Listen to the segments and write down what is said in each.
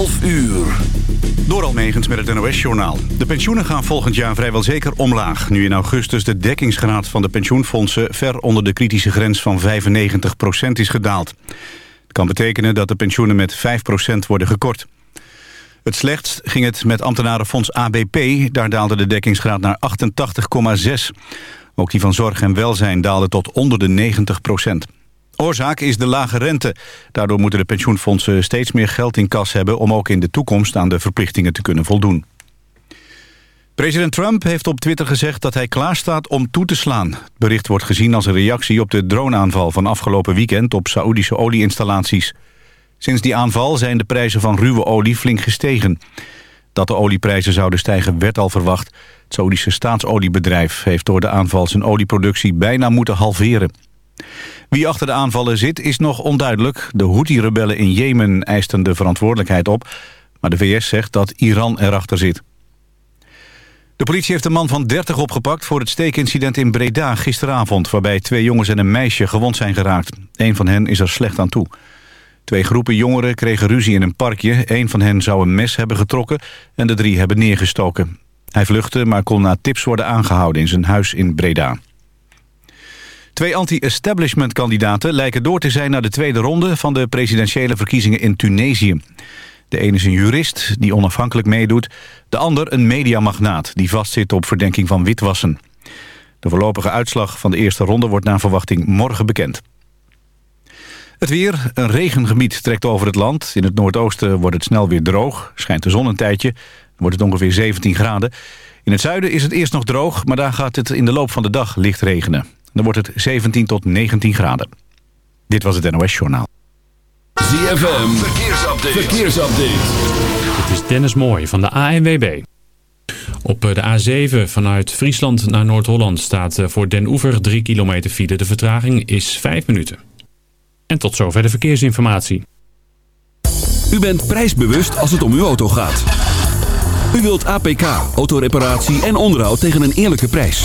12 uur. Door Almegens met het NOS-journaal. De pensioenen gaan volgend jaar vrijwel zeker omlaag. Nu in augustus de dekkingsgraad van de pensioenfondsen... ver onder de kritische grens van 95% is gedaald. Het kan betekenen dat de pensioenen met 5% worden gekort. Het slechtst ging het met ambtenarenfonds ABP. Daar daalde de dekkingsgraad naar 88,6. Ook die van zorg en welzijn daalde tot onder de 90 Oorzaak is de lage rente. Daardoor moeten de pensioenfondsen steeds meer geld in kas hebben... om ook in de toekomst aan de verplichtingen te kunnen voldoen. President Trump heeft op Twitter gezegd dat hij klaarstaat om toe te slaan. Het bericht wordt gezien als een reactie op de droneaanval van afgelopen weekend... op Saoedische olieinstallaties. Sinds die aanval zijn de prijzen van ruwe olie flink gestegen. Dat de olieprijzen zouden stijgen werd al verwacht. Het Saoedische staatsoliebedrijf heeft door de aanval zijn olieproductie bijna moeten halveren. Wie achter de aanvallen zit is nog onduidelijk. De Houthi-rebellen in Jemen eisten de verantwoordelijkheid op... maar de VS zegt dat Iran erachter zit. De politie heeft een man van 30 opgepakt voor het steekincident in Breda gisteravond... waarbij twee jongens en een meisje gewond zijn geraakt. Een van hen is er slecht aan toe. Twee groepen jongeren kregen ruzie in een parkje. Een van hen zou een mes hebben getrokken en de drie hebben neergestoken. Hij vluchtte, maar kon na tips worden aangehouden in zijn huis in Breda. Twee anti-establishment kandidaten lijken door te zijn naar de tweede ronde van de presidentiële verkiezingen in Tunesië. De ene is een jurist die onafhankelijk meedoet, de ander een mediamagnaat die vastzit op verdenking van witwassen. De voorlopige uitslag van de eerste ronde wordt naar verwachting morgen bekend. Het weer, een regengebied trekt over het land. In het noordoosten wordt het snel weer droog. Schijnt de zon een tijdje, wordt het ongeveer 17 graden. In het zuiden is het eerst nog droog, maar daar gaat het in de loop van de dag licht regenen. Dan wordt het 17 tot 19 graden. Dit was het NOS Journaal. ZFM, verkeersupdate. verkeersupdate. Dit is Dennis Mooij van de ANWB. Op de A7 vanuit Friesland naar Noord-Holland staat eh, voor Den Oever 3 kilometer file. De vertraging is 5 minuten. En tot zover de verkeersinformatie. U bent prijsbewust als het om uw auto gaat. U wilt APK, autoreparatie en onderhoud tegen een eerlijke prijs.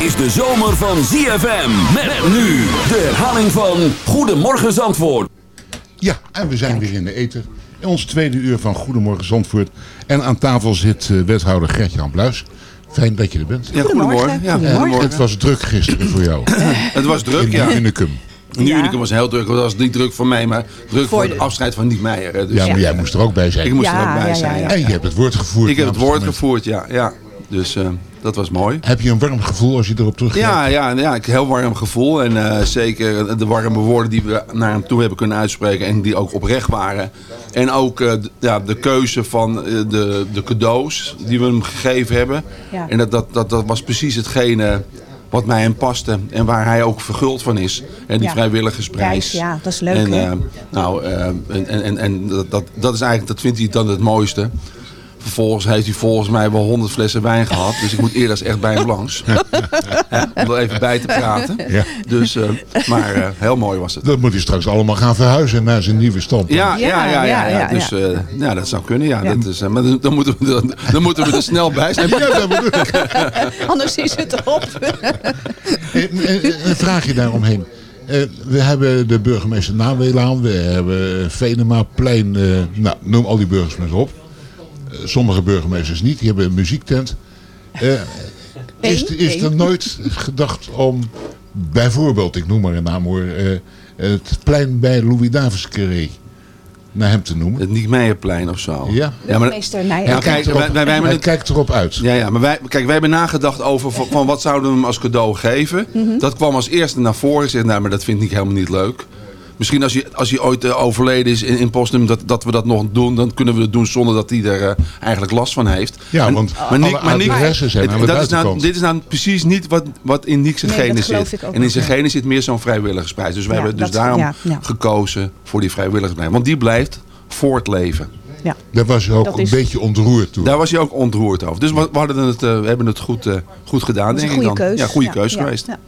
Is de zomer van ZFM. Met nu de herhaling van Goedemorgen Zandvoort. Ja, en we zijn weer in de eten. In ons tweede uur van Goedemorgen Zandvoort. En aan tafel zit eh, wethouder Gert-Jan Bluis. Fijn dat je er bent. Ja, goedemorgen. Ja, En goedemorgen. het was druk gisteren voor jou. Het was druk, In ja. Unicum. Nu Unicum was heel druk. Het was niet druk voor mij, maar druk voor, het afscheid van Niek Meijer. Dus Ja, maar jij moest er ook bij zijn. ik moest er Ja, ook bij ja, zijn. ja, Ja, En je hebt het woord gevoerd. Ik heb het woord de gevoerd, ja. ja. Dus eh, dat was mooi. Heb je een warm gevoel als je erop terugkijkt? Ja, ja, ja, een heel warm gevoel. En eh, zeker de warme woorden die we naar hem toe hebben kunnen uitspreken. En die ook oprecht waren. En ook eh, ja, de keuze van eh, de, de cadeaus die we hem gegeven hebben. Ja. En dat, dat, dat, dat was precies hetgene wat mij hem paste. En waar hij ook verguld van is. En die Ja. vrijwilligersprijs. Prijs, ja, dat is leuk, En, eh, nou, eh, en, en, en dat, dat, dat is eigenlijk, dat vindt hij dan het mooiste. Vervolgens heeft hij volgens mij wel 100 flessen wijn gehad. Dus ik moet eerder eens echt bij hem langs. Hè, om er even bij te praten. Ja. Dus, eh, maar eh, heel mooi was het. Dat moet hij straks allemaal gaan verhuizen naar zijn nieuwe stand. Ja, ja, ja, ja, ja, ja, ja, Dus eh, ja, dat zou kunnen. Ja, Ja. Dat is, maar dan, moeten we, dan, dan moeten we er snel bij zijn. Anders is het op. Een, een- een vraagje daaromheen. Eh, we hebben de burgemeester Nawelaan, we hebben Venemaplein, eh nou, noem al die burgemeesters op. Sommige burgemeesters niet, die hebben een muziektent. Eh, is, is er nooit gedacht om, bijvoorbeeld, ik noem maar een naam hoor, eh, het plein bij Louis Carré naar hem te noemen? Het Niek Meijerplein of zo. Ja. ja maar, Meester Nijl. Ja, kijk, wij, wij, wij hebben Hij het, kijkt erop uit. ja, ja, maar wij, kijk, wij hebben nagedacht over van, van wat zouden we hem als cadeau geven. Mhm. Dat kwam als eerste naar voren. Ik zeg, nou, maar dat vind ik helemaal niet leuk. Misschien als hij, als hij ooit eh, overleden is in, in Postum, dat, dat we dat nog doen. Dan kunnen we het doen zonder dat hij er eh, eigenlijk last van heeft. Ja, En- want maar Niek- maar Niek- adressen zijn het- aan de dat is nou. Dit is nou precies niet wat, wat in Niek's Nee, genen dat geloof zit. ik ook En in zijn ja. genen zit meer zo'n vrijwilligersprijs. Dus we Ja, hebben dus dat- daarom ja, ja. gekozen voor die vrijwilligersprijs. Want die blijft voortleven. Ja. Daar was hij ook Dat een is- beetje ontroerd toen. Daar was hij ook ontroerd over. Dus we, we hadden het, eh, we hebben het goed, eh, goed gedaan, Dat is denk een ik goede dan. keus. Ja, goede Ja, ja, geweest. ja.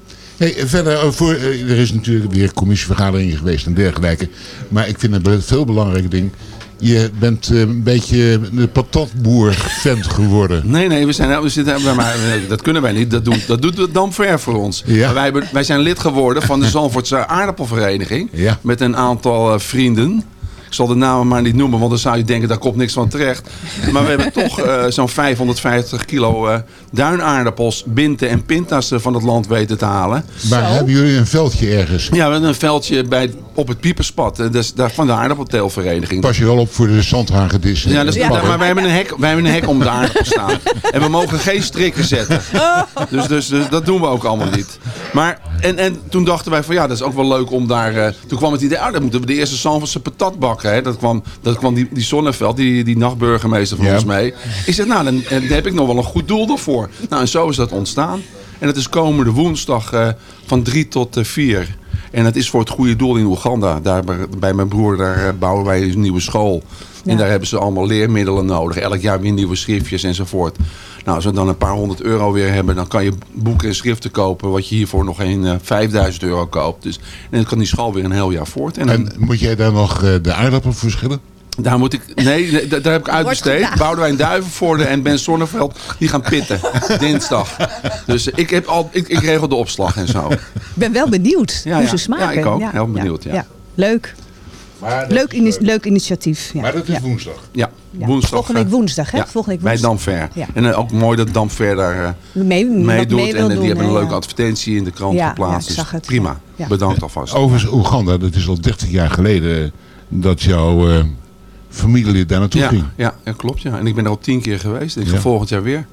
Hey, verder, eh, voor, eh, er is natuurlijk weer commissievergaderingen geweest en dergelijke. Maar ik vind het een veel belangrijker ding. Je bent eh, een beetje de patatboer-vent geworden. Nee, nee, we, zijn, we zitten, maar, maar, dat kunnen wij niet. Dat, doen, dat doet de Damver voor ons. Ja. Wij, zijn lid geworden van de Zandvoortse aardappelvereniging. Ja. Met een aantal vrienden. Ik zal de namen maar niet noemen, want dan zou je denken, daar komt niks van terecht. Maar we hebben toch eh, zo'n 550 kilo eh, duinaardappels, binten en pintas van het land weten te halen. Maar hebben jullie een veldje ergens? Ja, we hebben een veldje bij, op het Pieperspad, eh, dus, daar, van de aardappelteelvereniging. Pas je wel op voor de zandhagedissen. Ja, dat is, en maar wij hebben, een hek, wij hebben een hek om de aardappel staan. En we mogen geen strikken zetten. Dus, dus, dus dat doen we ook allemaal niet. Maar, en, en toen dachten wij van ja, dat is ook wel leuk om daar... eh, toen kwam het idee, ah, dan moeten we de eerste Zandvoortse patat bakken. Hè. Dat kwam, dat kwam die, die Zonneveld, die, die nachtburgemeester van Ja. ons mee. Ik zeg, nou, dan, dan heb ik nog wel een goed doel daarvoor. Nou, en zo is dat ontstaan. En het is komende woensdag eh, van 3 tot eh, 4. En het is voor het goede doel in Oeganda. Daar bij, mijn broer daar eh, bouwen wij een nieuwe school. En daar hebben ze allemaal leermiddelen nodig. Elk jaar weer nieuwe schriftjes enzovoort. Nou, als we dan een paar honderd euro weer hebben... dan kan je boeken en schriften kopen... wat je hiervoor nog een eh 5000 euro koopt. Dus, en dan kan die school weer een heel jaar voort. En, dan- En moet jij daar nog eh, de aardappel verschillen? daar moet ik... Nee, nee, daar heb ik uitbesteed. Boudewijn Duivenvoorde en Ben Sonneveld... die gaan pitten. Dinsdag. Dus ik, heb al, ik, ik regel de opslag en zo. Ik ben wel benieuwd Ja, hoe ja. ze smaken. Ja, ik ook. Heel benieuwd, ja. Leuk. Maar dat Leuk, is leuk initiatief. Ja. Maar dat is ja. woensdag. Ja, Ja. woensdag. Volgende week eh, woensdag, hè? Ja, Volgende week bij woensdag. Damfer. Ja. En ook mooi dat Damfer daar eh, Mee, meedoet. mee en doen, die hebben een leuke ja. advertentie in de krant Ja, geplaatst. ja, ik Dus zag het, prima. ja. Bedankt alvast. Overigens, Oeganda, dat is al 30 jaar geleden dat jouw eh, familielid daar naartoe Ja, ging. ja, ja, klopt. Ja. En ik ben er al tien keer geweest. Ik ga Ja. volgend jaar weer.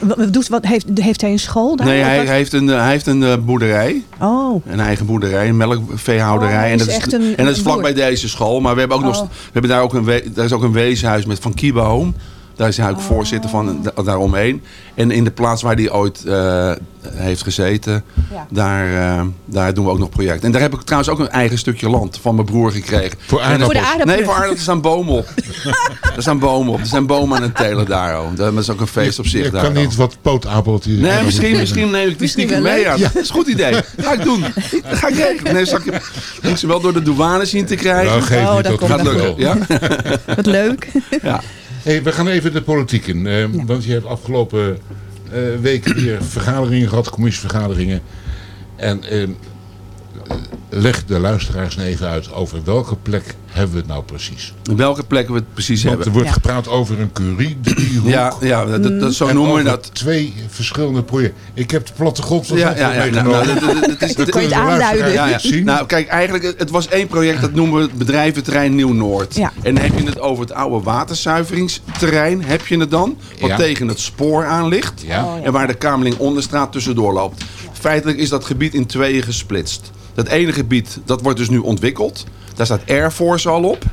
Wat, doet, wat, heeft, heeft hij een school daar? Nee, hij, hij heeft een, eh, hij heeft een eh, boerderij. Oh, Een eigen boerderij, een melkveehouderij. Oh, en dat is een- en dat is een vlakbij boer. deze school. Maar we hebben ook nog, Oh. we hebben daar ook een, daar is ook een weeshuis met van Kiba Home. Daar is hij ook voorzitter van, da- daaromheen. En in de plaats waar hij ooit eh, heeft gezeten, Ja. daar, eh, daar doen we ook nog projecten. En daar heb ik trouwens ook een eigen stukje land van mijn broer gekregen. Voor aardappels. Voor de aardappelen. Nee, voor aardappels. Er staan bomen op. er staan bomen op. Er zijn bomen aan het telen daar. Oh. Dat is ook een feest op zich Je daar. kan niet wat pootappeltjes... Nee, misschien, misschien neem ik die stiekem mee. Ja. Dat is een goed idee. Ga ik doen. Dat ga ik regelen. Nee, zal ik, moet ze wel door de douane zien te krijgen. Nou, geef Oh, niet, dat Gaat lukken. Ja? wat leuk. ja. Hey, we gaan even de politiek in. eh, Want je hebt afgelopen eh, weken weer vergaderingen gehad, commissievergaderingen. En eh, leg de luisteraars nou even uit over welke plek hebben we het nou precies. Welke plekken we het precies Want er hebben. wordt Ja. gepraat over een curie-driehoek. Ja, ja dat, dat, dat- zo en noemen we dat. twee verschillende projecten. Ik heb de plattegrond van Ja, ja, ja. Nou, meegenomen. nou, dat- dat- dat is- Dan kan je het aanduiden. Ja, ja. zien. Nou, kijk, eigenlijk, het- het was één project, dat noemen we het bedrijventerrein Nieuw-Noord. Ja. En dan heb je het over het oude waterzuiveringsterrein, heb je het dan, wat Ja. tegen het spoor aan ligt. Ja. Oh, ja. En waar de Kamerling Onderstraat tussendoor loopt. Feitelijk is dat gebied in tweeën gesplitst. Dat ene gebied, dat wordt dus nu ontwikkeld. Daar staat Air Force al op.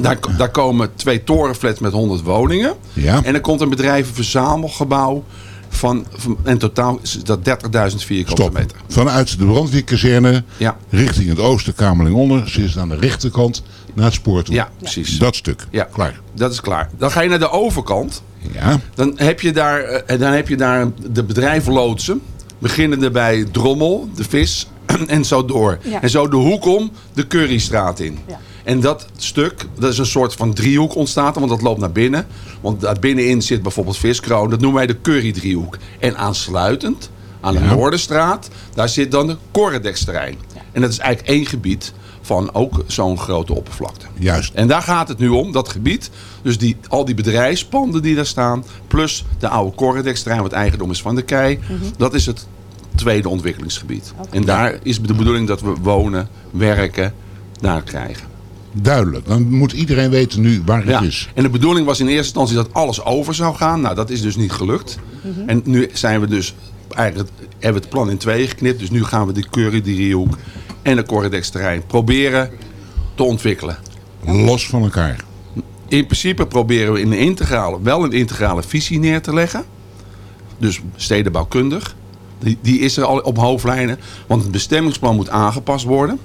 Daar, daar komen twee torenflats met 100 woningen. Ja. En er komt een bedrijvenverzamelgebouw van, van en totaal is dat 30.000 vierkante Stop. meter. Vanuit de brandweerkazerne Ja. richting het oosten, Kamerling onder. Ze is aan de rechterkant naar het spoor toe. Ja, precies. Dat stuk. Ja, Klaar. Dat is klaar. Dan ga je naar de overkant. Ja. Dan heb je daar, eh, dan heb je daar de bedrijfloodsen. Beginnende bij Drommel, de vis en zo door. Ja. En zo de hoek om de Currystraat in. Ja. En dat stuk, dat is een soort van driehoek ontstaan, want dat loopt naar binnen. Want daar binnenin zit bijvoorbeeld Viskroon. Dat noemen wij de Curry-driehoek. En aansluitend aan de Ja. Noorderstraat, daar zit dan de Corredex-terrein. En dat is eigenlijk één gebied van ook zo'n grote oppervlakte. Juist. En daar gaat het nu om, dat gebied. Dus die, al die bedrijfspanden die daar staan. Plus de oude Corredex-terrein, wat eigendom is van de KEI. Dat is het tweede ontwikkelingsgebied. En daar is de bedoeling dat we wonen, werken, daar krijgen. Duidelijk. Dan moet iedereen weten nu waar het Ja. is. En de bedoeling was in eerste instantie dat alles over zou gaan. Nou, dat is dus niet gelukt. En nu zijn we dus eigenlijk hebben we het plan in tweeën geknipt. Dus nu gaan we die Curry, die Riehoek en de Corredex terrein proberen te ontwikkelen. Los van elkaar. In principe proberen we in een integrale, wel een integrale visie neer te leggen. Dus stedenbouwkundig. Die, die is er al op hoofdlijnen. Want het bestemmingsplan moet aangepast worden.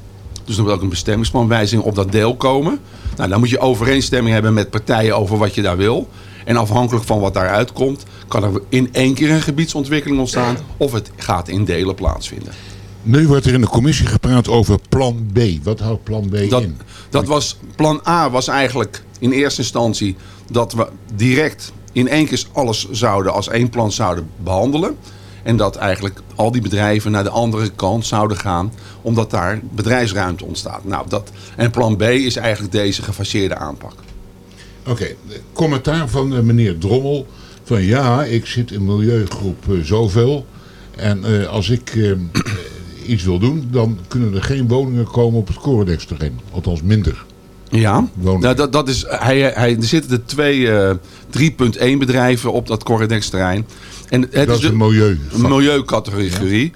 Dus er moet ook een bestemmingsplanwijziging op dat deel komen. Nou, dan moet je overeenstemming hebben met partijen over wat je daar wil. En afhankelijk van wat daaruit komt, kan er in één keer een gebiedsontwikkeling ontstaan. Of het gaat in delen plaatsvinden. Nu wordt er in de commissie gepraat over plan B. Wat houdt plan B Dat, in? dat was, plan A was eigenlijk in eerste instantie dat we direct in één keer alles zouden als één plan zouden behandelen. En dat eigenlijk al die bedrijven naar de andere kant zouden gaan, omdat daar bedrijfsruimte ontstaat. Nou, dat, en plan B is eigenlijk deze gefaseerde aanpak. Oké, commentaar van eh, meneer Drommel. Van ja, ik zit in milieugroep eh, zoveel. En eh, als ik eh, eh, iets wil doen, dan kunnen er geen woningen komen op het Corodex terrein. Althans minder. Ja, nou, dat, dat is, hij, hij, er zitten er twee eh 3.1 bedrijven op dat Corredex terrein. En het dat is de- een milieu. Een milieucategorie.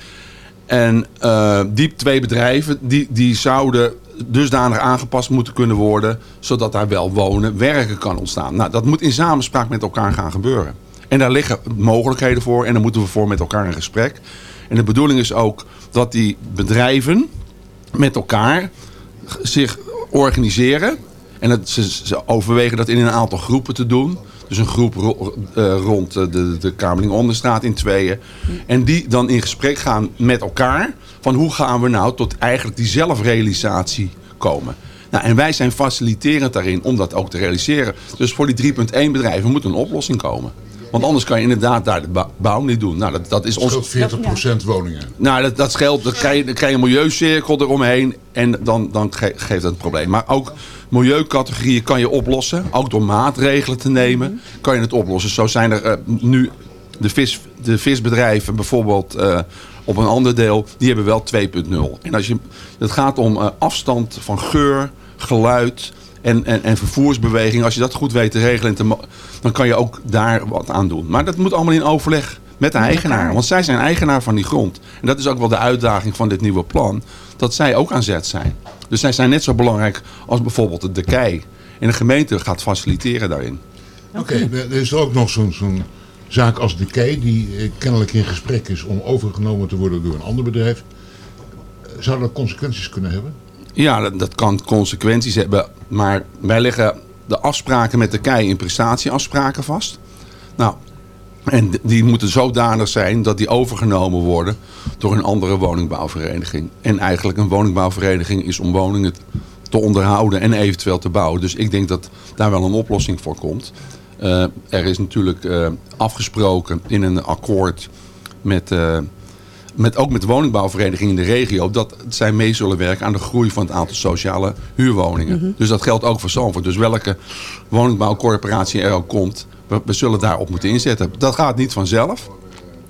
En eh, die twee bedrijven die, die zouden dusdanig aangepast moeten kunnen worden... zodat daar wel wonen, werken kan ontstaan. Nou, dat moet in samenspraak met elkaar gaan gebeuren. En daar liggen mogelijkheden voor en daar moeten we voor met elkaar in gesprek. En de bedoeling is ook dat die bedrijven met elkaar zich organiseren. En dat ze, overwegen dat in een aantal groepen te doen. Dus een groep ro- eh, rond de, de Kamerling Onderstraat in tweeën. En die dan in gesprek gaan met elkaar. Van hoe gaan we nou tot eigenlijk die zelfrealisatie komen. Nou, en wij zijn faciliterend daarin om dat ook te realiseren. Dus voor die 3.1 bedrijven moet een oplossing komen. Want anders kan je inderdaad daar de bou- bouw niet doen. Nou, dat, dat is ons, Scheelt 40% woningen. nou, dat, dat scheelt. Dan krijg, je, dan krijg je een milieucirkel eromheen. En dan, dan ge- geeft dat een probleem. Maar ook milieucategorieën kan je oplossen. Ook door maatregelen te nemen kan je het oplossen. Zo zijn er eh, nu de, vis, de visbedrijven bijvoorbeeld eh, op een ander deel. Die hebben wel 2.0. En als je, het gaat om eh, afstand van geur, geluid en, en, en vervoersbeweging. Als je dat goed weet te regelen, en te mo- dan kan je ook daar wat aan doen. Maar dat moet allemaal in overleg met de eigenaar. Want zij zijn eigenaar van die grond. En dat is ook wel de uitdaging van dit nieuwe plan. Dat zij ook aan zet zijn. Dus zij zijn net zo belangrijk als bijvoorbeeld de kei. En de gemeente gaat faciliteren daarin. Oké, er is er ook nog zo'n zo'n zaak als de Kei, die eh, kennelijk in gesprek is om overgenomen te worden door een ander bedrijf. Zou dat consequenties kunnen hebben? Ja, dat, kan consequenties hebben. Maar wij leggen de afspraken met de KEI in prestatieafspraken vast. Nou, en die moeten zodanig zijn dat die overgenomen worden door een andere woningbouwvereniging. En eigenlijk een woningbouwvereniging is om woningen te onderhouden en eventueel te bouwen. Dus ik denk dat daar wel een oplossing voor komt. Eh, er is natuurlijk eh, afgesproken in een akkoord met... eh, met, ook met woningbouwverenigingen in de regio, dat zij mee zullen werken aan de groei van het aantal sociale huurwoningen. Dus dat geldt ook voor Zandvoort. Dus welke woningbouwcorporatie er ook komt, we, we zullen daarop moeten inzetten. Dat gaat niet vanzelf.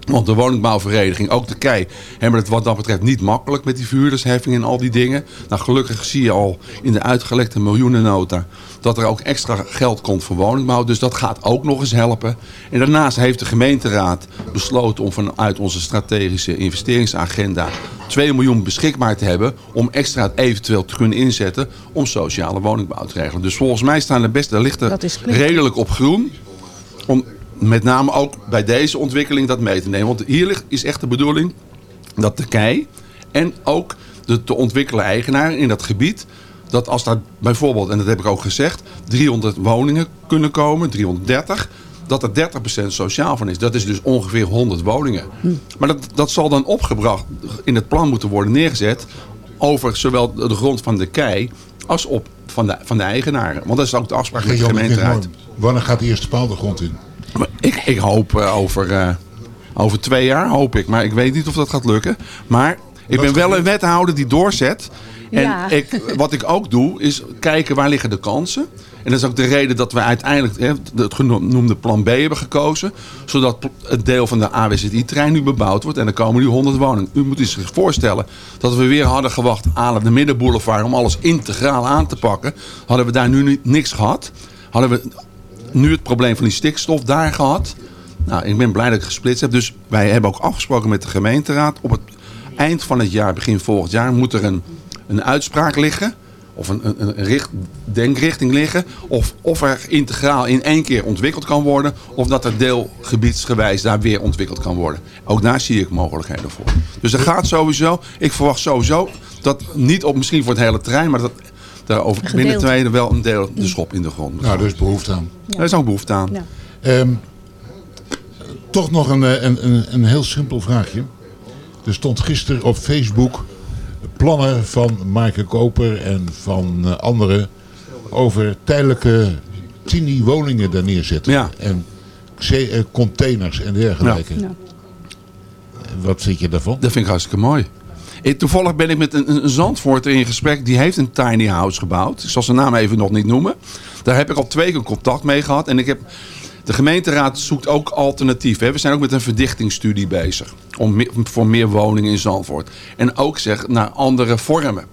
Want de woningbouwvereniging, ook de KEI, hebben het wat dat betreft niet makkelijk met die verhuurdersheffing en al die dingen. Nou, gelukkig zie je al in de uitgelekte miljoenennota dat er ook extra geld komt voor woningbouw. Dus dat gaat ook nog eens helpen. En daarnaast heeft de gemeenteraad besloten om vanuit onze strategische investeringsagenda 2 miljoen beschikbaar te hebben om extra eventueel te kunnen inzetten om sociale woningbouw te regelen. Dus volgens mij staan de beste lichten redelijk op groen om met name ook bij deze ontwikkeling dat mee te nemen. Want hier ligt, is echt de bedoeling dat de kei en ook de te ontwikkelen eigenaar in dat gebied... dat als daar bijvoorbeeld, en dat heb ik ook gezegd... 300 woningen kunnen komen, 330... dat er 30% sociaal van is. Dat is dus ongeveer 100 woningen. Maar dat, dat zal dan opgebracht in het plan moeten worden neergezet... over zowel de grond van de kei als op van de, van de eigenaren. Want dat is ook de afspraak met de gemeenteraad. mooi. Wanneer gaat de eerste paal de grond in? Ik, ik hoop eh, over, eh, over twee jaar, hoop ik. Maar ik weet niet of dat gaat lukken. Maar ik ben wel een wethouder die doorzet. En Ja. ik, wat ik ook doe, is kijken waar liggen de kansen. En dat is ook de reden dat we uiteindelijk hè, het genoemde plan B hebben gekozen. Zodat het deel van de AWZI-trein nu bebouwd wordt. En er komen nu 100 woningen. U moet zich voorstellen dat we weer hadden gewacht aan de middenboulevard... om alles integraal aan te pakken. Hadden we daar nu ni- niks gehad. Hadden we nu het probleem van die stikstof daar gehad. Nou, ik ben blij dat ik gesplitst heb. Dus wij hebben ook afgesproken met de gemeenteraad. Op het eind van het jaar, begin volgend jaar, moet er een, een uitspraak liggen. Of een, een, een richt, denkrichting liggen. Of, of er integraal in één keer ontwikkeld kan worden. Of dat er deelgebiedsgewijs daar weer ontwikkeld kan worden. Ook daar zie ik mogelijkheden voor. Dus er gaat sowieso, ik verwacht sowieso dat niet op misschien voor het hele terrein, maar dat daar over binnen tweede wel een deel de schop in de grond Nou, is behoefte aan. Daar is ook behoefte aan. Ja. Ehm, toch nog een, eh, een, een, een heel simpel vraagje. Er stond gisteren op Facebook plannen van Maaike Koper en van eh, anderen over tijdelijke tiny woningen daar neerzetten. Ja. En zee- eh, containers en dergelijke. Ja. Wat vind je daarvan? Dat vind ik hartstikke mooi. Toevallig ben ik met een, een Zandvoorter in gesprek. Die heeft een tiny house gebouwd. Ik zal zijn naam even nog niet noemen. Daar heb ik al twee keer contact mee gehad. En ik heb, de gemeenteraad zoekt ook alternatieven. We zijn ook met een verdichtingsstudie bezig. Om meer- voor meer woningen in Zandvoort. En ook zeg naar andere vormen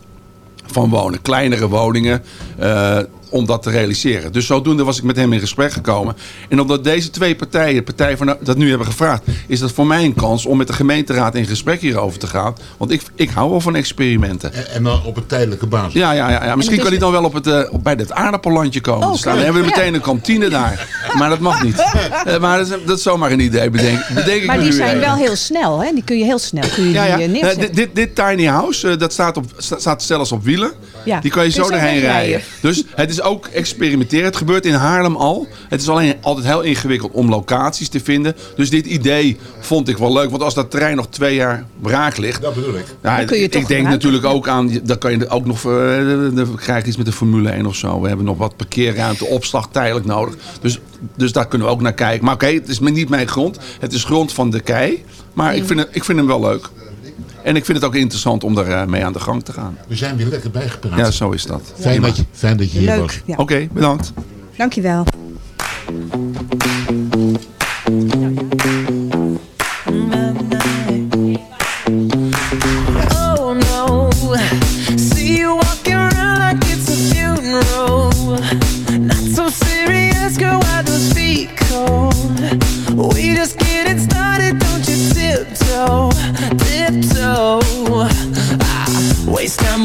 van wonen. Kleinere woningen. eh, om dat te realiseren. Dus zodoende was ik met hem in gesprek gekomen. En omdat deze twee partijen, de partij van dat nu hebben gevraagd, is dat voor mij een kans om met de gemeenteraad in gesprek hierover te gaan. Want ik, ik hou wel van experimenten. En, en dan op een tijdelijke basis. Ja, ja, ja, ja. misschien kan hij dan wel op het, eh, bij het aardappellandje komen Oh, te staan. Dan hebben we ja. meteen een kantine daar. Maar dat mag niet. Eh, maar dat is, dat is zomaar een idee, bedenk, bedenk ik Maar die zijn even. wel heel snel, hè? Die kun je heel snel kun je Ja, ja. die, eh, neerzetten. dit, dit, dit tiny house, dat staat, op, sta- staat zelfs op wielen. Ja. Die kan je zo erheen wegrijden. rijden. Dus het is ook experimenteren. Het gebeurt in Haarlem al. Het is alleen altijd heel ingewikkeld om locaties te vinden. Dus dit idee vond ik wel leuk. Want als dat terrein nog twee jaar braak ligt... Dat bedoel ik. Ja, Dan kun je ik toch ik denk gebruiken. natuurlijk ook aan, dan kan je ook nog, eh, dan krijg je iets met de Formule 1 of zo. We hebben nog wat parkeerruimte, opslag tijdelijk nodig. Dus, dus daar kunnen we ook naar kijken. Maar oké, het is niet mijn grond. Het is grond van de kei. Maar ik vind, het, ik vind hem wel leuk. En ik vind het ook interessant om daar eh, mee aan de gang te gaan. We zijn weer lekker bijgepraat. Ja, zo is dat. fijn, dat je, fijn dat je hier was. Leuk. Ja. Oké, bedankt. Dankjewel.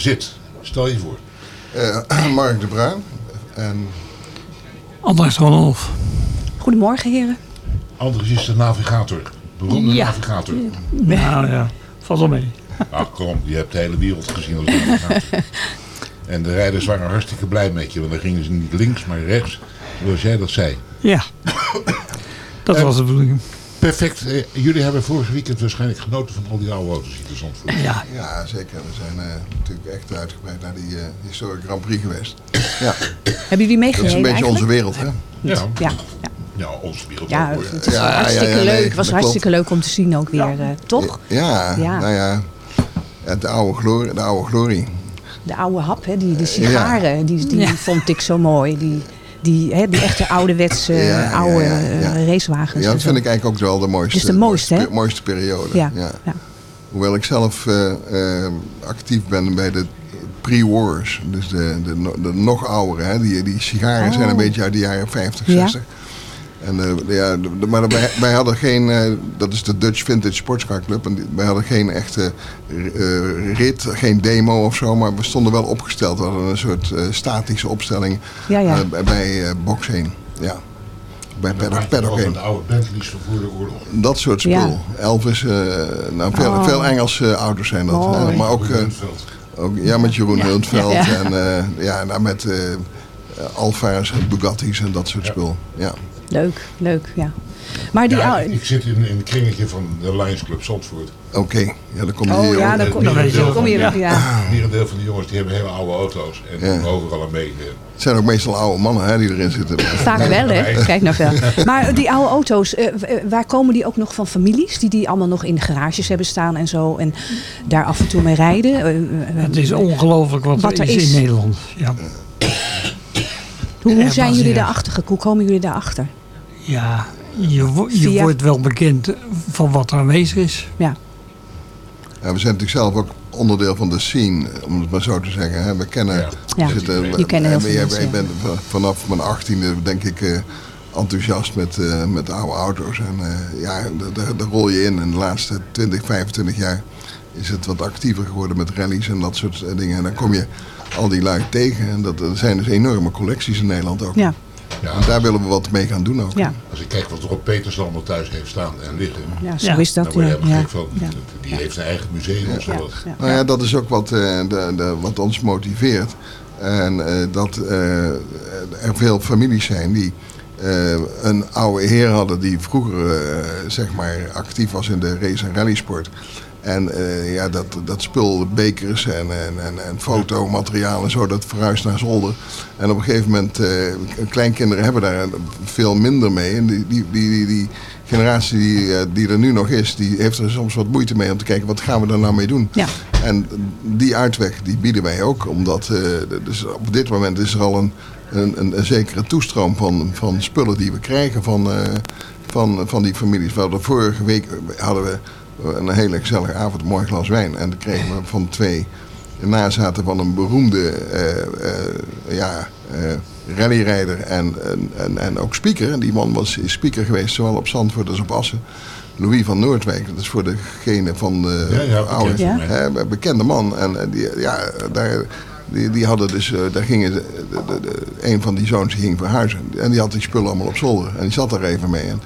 Zit. Stel je voor. Eh, Mark de Bruin. En Anders Ronolf. Goedemorgen, heren. Anders is de navigator. Beroemde Ja. navigator. Nou ja, valt wel mee. Ach kom, je hebt de hele wereld gezien als navigator. En de rijders waren hartstikke blij met je. Want dan gingen ze niet links, maar rechts. Zoals jij dat zei. Ja, dat was de bedoeling. Perfect. Eh, jullie hebben vorig weekend waarschijnlijk genoten van al die oude auto's hier in Zandvoort. Ja, ja, zeker. We zijn eh, natuurlijk echt uitgebreid naar die eh historische Grand Prix geweest. Ja, Hebben jullie dat meegereden is een beetje onze wereld, hè? Ja, Ja, ja. ja onze wereld ja ook, het is Ja, ja, hartstikke ja, nee, leuk. Het was dat hartstikke leuk om te zien ook weer, eh, toch? Ja, Ja. nou ja. ja, de, oude glorie, de oude glorie. De oude hap, hè, die, die sigaren, die, die vond ik zo mooi. Die, die, hè, die echte ouderwetse Ja, ja, oude ja, eh, racewagens. Ja, dat vind ik eigenlijk ook wel de mooiste, is de mooiste, mooiste periode. Ja. Hoewel ik zelf eh, eh, actief ben bij de pre-wars. Dus de, de, de nog oudere. Hè? Die, die sigaren zijn een Oh. beetje uit de jaren 50, Ja. 60. En, eh, de- ja, de- de- maar wij, wij hadden geen, eh, dat is de Dutch Vintage Sportscar Club. En die- wij hadden geen echte eh, rit, geen demo of zo. Maar we stonden wel opgesteld. We hadden een soort eh, statische opstelling Ja, ja. bij- bij Box 1. Ja. Bij Paddock, Paddock ook 1. een oude Bentleys van voor de oorlog. Dat soort spul. Ja. Elvis, eh, nou, veel, Oh. veel Engelse auto's zijn dat. Hè. maar ook, eh, ook ja, met Jeroen Ja. Hultveld Ja, ja. en ja, nou, met eh Alfa's, Bugatti's en dat soort spul. Ja. Leuk, leuk, ja. Maar die Ja, ik zit in, in het kringetje van de Lions Club Zandvoort. Oké, ja, dan kom je Oh hier ja, dan kom, Dan weet je wel kom je... van, Ja. Hier een deel van de jongens die hebben hele oude auto's en Ja. overal aan mee. eh. Het zijn ook meestal oude mannen hè, die erin zitten. Vaak wel, hè? Kijk nou veel. Maar die oude auto's, eh, eh, waar komen die ook nog van families? Die die allemaal nog in garages hebben staan en zo. En daar af en toe mee rijden? Eh, eh, Het is ongelooflijk wat, Wat er is, is. in Nederland. Ja, Hoe, hoe zijn jullie daarachter gekomen? Hoe komen jullie daarachter? Ja je, je Via- wordt wel bekend van wat er aanwezig is. Ja, Ja, we zijn natuurlijk zelf ook onderdeel van de scene, om het maar zo te zeggen. Hè. We kennen, Ja. Ja, we zitten, je kent heel veel mensen, bent v- vanaf mijn achttiende denk ik eh, enthousiast met, eh, met oude auto's. En eh, ja, daar- rol je in. En de laatste 20, 25 jaar is het wat actiever geworden met rallies en dat soort dingen. En dan kom je al die lui tegen. En dat, er zijn dus enorme collecties in Nederland ook. ja, Ja, En daar willen we wat mee gaan doen ook. ja. Als ik kijk wat Rob Peterslander thuis heeft staan en liggen, ja zo Ja. is dat. daar word je Ja, helemaal ja. gek van. Ja. Die heeft een eigen museum of zo. Ja, wat. ja. Nou ja, dat is ook wat, eh, de, de, wat ons motiveert. En eh, dat eh, er veel families zijn die eh, een oude heer hadden die vroeger zeg maar actief was in de race- en rallysport. En eh, ja, dat, dat spul, bekers en, en, en, en fotomateriaal en zo, dat verhuist naar zolder. En op een gegeven moment, eh, kleinkinderen hebben daar veel minder mee. En die, die, die, die, generatie die, eh, die er nu nog is, die heeft er soms wat moeite mee om te kijken wat gaan we er nou mee doen. Ja. En die uitweg die bieden wij ook, omdat dus op dit moment is er al een, een, een, zekere toestroom van, van spullen die we krijgen van, van, van die families. We hadden vorige week hadden we een hele gezellige avond, een mooi glas wijn. En dan kregen we van twee nazaten van een beroemde eh, eh, ja, eh, rallyrijder en, en, en, en ook speaker. En die man was, is speaker geweest, zowel op Zandvoort als op Assen. Louis van Noordwijk, dat is voor degene van de Ja, ja, oude, mij. hè, een bekende man. En die, ja, daar, die, die hadden dus, daar gingen, de, de, de- een van die zoons ging verhuizen. En die had die spullen allemaal op zolder. En die zat daar even mee. En,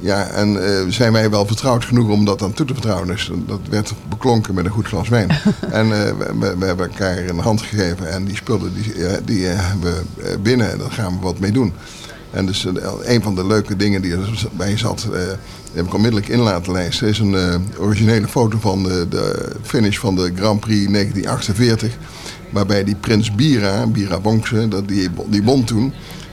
Ja. en eh, zijn wij wel vertrouwd genoeg om dat aan toe te vertrouwen. Dus dat werd beklonken met een goed glas wijn. en eh, we, we- hebben elkaar een hand gegeven. En die spullen die, eh, die hebben we binnen. En daar gaan we wat mee doen. En dus een van de leuke dingen die erbij zat, die heb ik onmiddellijk in laten lijsten, is een originele foto van de, de finish van de Grand Prix 1948. Waarbij die prins Bira, Bira Bonkse, dat die, die won toen.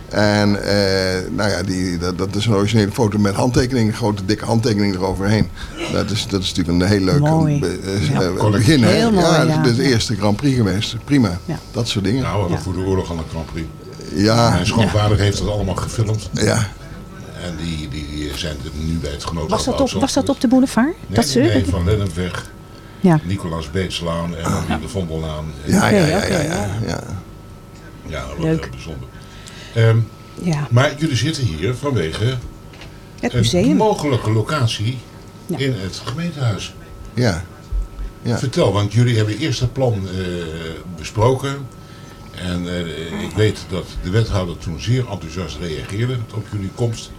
En eh, nou ja, die, dat, dat is een originele foto met handtekeningen, grote dikke handtekeningen eroverheen. Dat is, dat is natuurlijk een heel leuk Mooi. be- eh, Ja. eh, begin. hè? Heel mooi, ja, ja. het is de eerste Grand Prix geweest. Prima. Ja. Dat soort dingen. Nou, we hadden Ja. voor de oorlog al een Grand Prix. Ja, Mijn schoonvader heeft dat allemaal gefilmd. ja. En die, die zijn er nu bij het genootschap Was dat, op, was dat op de boulevard? Nee, dat ze? nee, nee, van Lennepweg, Ja. Nicolaas Beetslaan en dan de Vondellaan. Ja, ja, ja, ja, ja. ja, ja. Ja, dat was Leuk. bijzonder. Ehm, ja. maar jullie zitten hier vanwege Het een museum. mogelijke locatie Ja. in het gemeentehuis. Ja. Ja. Vertel, want jullie hebben eerst het plan eh, besproken. En eh, ik weet dat de wethouder toen zeer enthousiast reageerde op jullie komst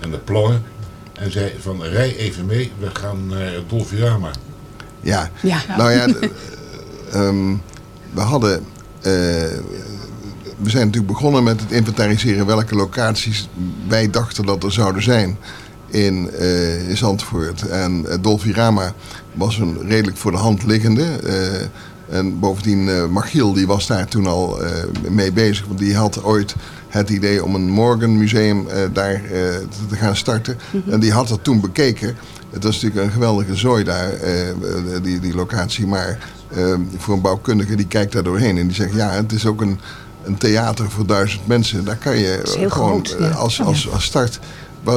en de plannen. En zei van rij even mee, we gaan naar Dolfirama. Ja. Ja. Nou ja, ehm, we hadden. eh, we zijn natuurlijk begonnen met het inventariseren welke locaties wij dachten dat er zouden zijn in, in Zandvoort. En uh, Dolfirama was een redelijk voor de hand liggende. eh, en bovendien, Machiel die was daar toen al mee bezig. Want die had ooit het idee om een Morgan Museum eh, daar te, gaan starten. En die had dat toen bekeken. Het was natuurlijk een geweldige zooi daar, die, die locatie. Maar voor een bouwkundige die kijkt daar doorheen en die zegt... ja, het is ook een, een theater voor duizend mensen. Daar kan je gewoon groot, eh, ja. als, als, als start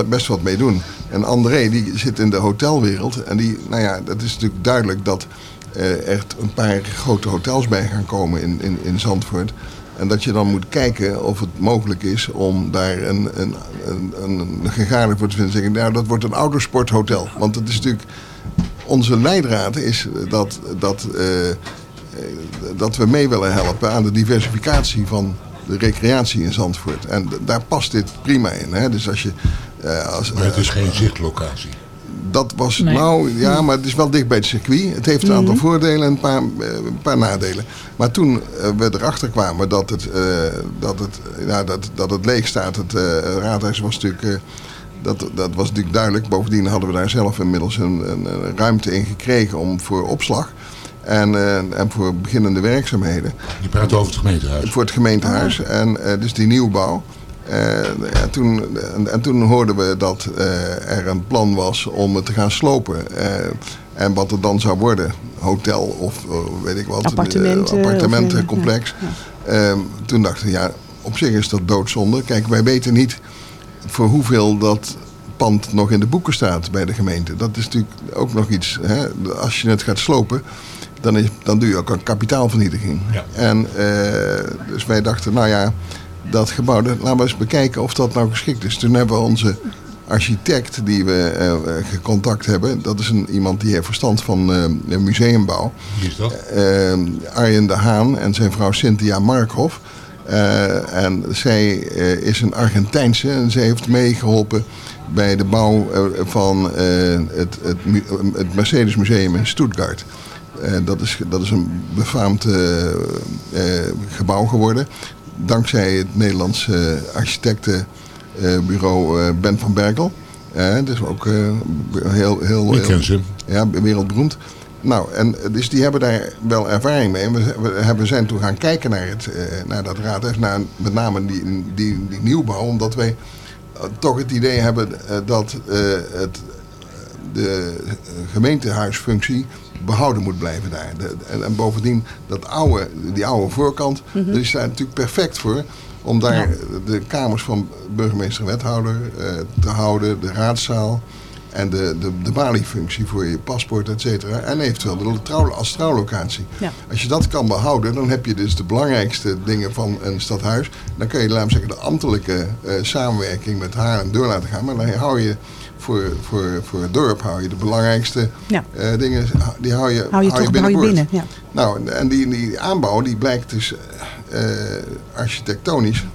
best wat mee doen. En André die zit in de hotelwereld. En die, nou ja, dat is natuurlijk duidelijk dat eh echt een paar grote hotels bij gaan komen in, in, in Zandvoort. En dat je dan moet kijken of het mogelijk is om daar een, een, een, een, een voor te vinden. Zeggen, nou, dat wordt een autosporthotel. Want het is natuurlijk. Onze leidraad is dat, dat, eh, dat we mee willen helpen aan de diversificatie van de recreatie in Zandvoort. En daar past dit prima in. Hè? Dus als je. eh, als, Maar het is geen zichtlocatie. dat was, Nee. nou ja, maar het is wel dicht bij het circuit. Het heeft een aantal voordelen en een paar, eh, een paar nadelen. Maar toen eh, we erachter kwamen dat het, eh, dat het, ja, dat, dat het leeg staat, het eh, raadhuis was natuurlijk, eh, dat, dat was natuurlijk duidelijk. Bovendien hadden we daar zelf inmiddels een, een, een ruimte in gekregen om voor opslag. En, eh, en voor beginnende werkzaamheden. Je praat over het gemeentehuis. Voor het gemeentehuis. En eh, dus die nieuwbouw. Eh, en, toen, en, en toen hoorden we dat eh, er een plan was om het te gaan slopen. Eh, en wat het dan zou worden, hotel of eh, weet ik wat, Appartementen een, eh, appartementencomplex. Ehm, toen dachten we, ja, op zich is dat doodzonde. Kijk, wij weten niet voor hoeveel dat pand nog in de boeken staat bij de gemeente. Dat is natuurlijk ook nog iets. Hè? Als je het gaat slopen, dan, is, dan doe je ook een kapitaalvernietiging. Ja. En eh, dus wij dachten, nou ja, dat gebouw, dat- laten we eens bekijken of dat nou geschikt is. Toen hebben we onze architect die we eh, gecontact hebben, dat is een, iemand die heeft verstand van eh, museumbouw. Wie is dat? Eh, Arjen de Haan en zijn vrouw Cynthia Markhoff. En zij is een Argentijnse en zij heeft meegeholpen bij de bouw van het, het Mercedes Museum in Stuttgart. Eh, dat, is, dat is een befaamd eh, eh, gebouw geworden. Dankzij het Nederlandse architectenbureau Ben van Berkel. Eh, dus ook heel, heel, Ik heel, ken ze. ja, wereldberoemd. Nou, en dus die hebben daar wel ervaring mee. En we, we hebben, zijn toen gaan kijken naar, het, naar dat raadhuis. Naar met name die, die, die nieuwbouw. Omdat wij toch het idee hebben dat het, de eh, gemeentehuisfunctie behouden moet blijven daar. De- en, en bovendien, dat oude, die oude voorkant, dat is daar natuurlijk perfect voor. Om daar de kamers van burgemeester en wethouder eh, te houden, de raadzaal en de, de, de baliefunctie voor je paspoort, et cetera. En eventueel de trouw, als trouwlocatie. Ja. Als je dat kan behouden, dan heb je dus de belangrijkste dingen van een stadhuis. Dan kun je, laten we zeggen, de ambtelijke eh, samenwerking met haar en door laten gaan. Maar dan hou je voor, voor, voor het dorp hou je de belangrijkste Ja. eh, dingen, die hou je, Hou je hou binnen. Ja. Nou, en die, die aanbouw die blijkt dus eh, architectonisch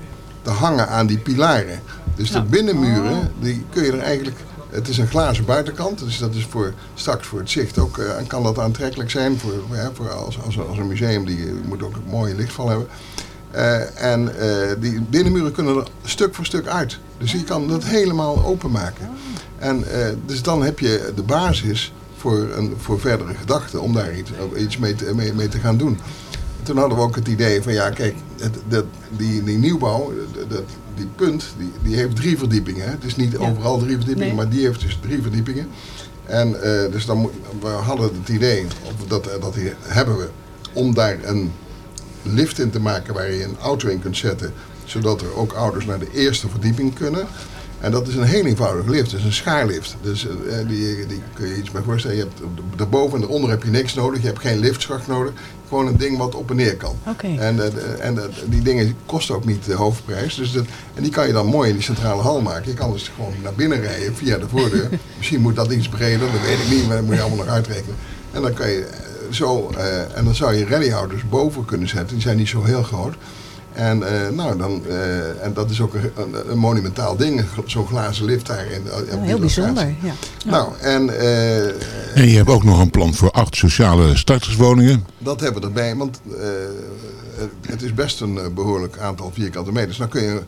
te hangen aan die pilaren. Dus de binnenmuren, die kun je er eigenlijk... Het is een glazen buitenkant, dus dat is voor, straks voor het zicht ook... eh, en kan dat aantrekkelijk zijn voor, voor als, als, als een museum, die moet ook een mooie lichtval hebben. En die binnenmuren kunnen er stuk voor stuk uit. Dus je kan dat helemaal openmaken. En eh, dus dan heb je de basis voor, een, voor verdere gedachten om daar iets, iets mee, te, mee, mee te gaan doen. Toen hadden we ook het idee van ja, kijk, het, dat, die, die nieuwbouw, dat, dat- die punt, die, die heeft drie verdiepingen. Het is niet overal drie verdiepingen, Nee. maar die heeft dus drie verdiepingen. En eh, dus dan, moet- we hadden het idee, of dat, dat hier hebben we, om daar een lift in te maken waar je een auto in kunt zetten, zodat er ook ouders naar de eerste verdieping kunnen. En dat is een heel eenvoudig lift, het is een schaarlift. Dus eh, die, die kun je iets bij voorstellen. Je hebt daarboven en eronder heb je niks nodig, je hebt geen liftschacht nodig. Gewoon een ding wat op en neer kan. Oké. En, eh, en de- die dingen kosten ook niet de hoofdprijs. Dus dat, en die kan je dan mooi in die centrale hal maken. Je kan dus gewoon naar binnen rijden via de voordeur. Misschien moet dat iets breder, dat weet ik niet, maar dat moet je allemaal nog uitrekenen. En dan kan je eh, zo, eh, en dan zou je rallyhouders boven kunnen zetten. Die zijn niet zo heel groot. En, eh, nou, dan, eh, en dat is ook een, een, monumentaal ding, zo'n glazen lift daar. In, Oh, heel bijzonder. Ja. Nou, en eh, En je hebt ook nog een plan voor acht sociale starterswoningen. Dat hebben we erbij, want eh, het is best een eh, behoorlijk aantal vierkante meters. Dan kun je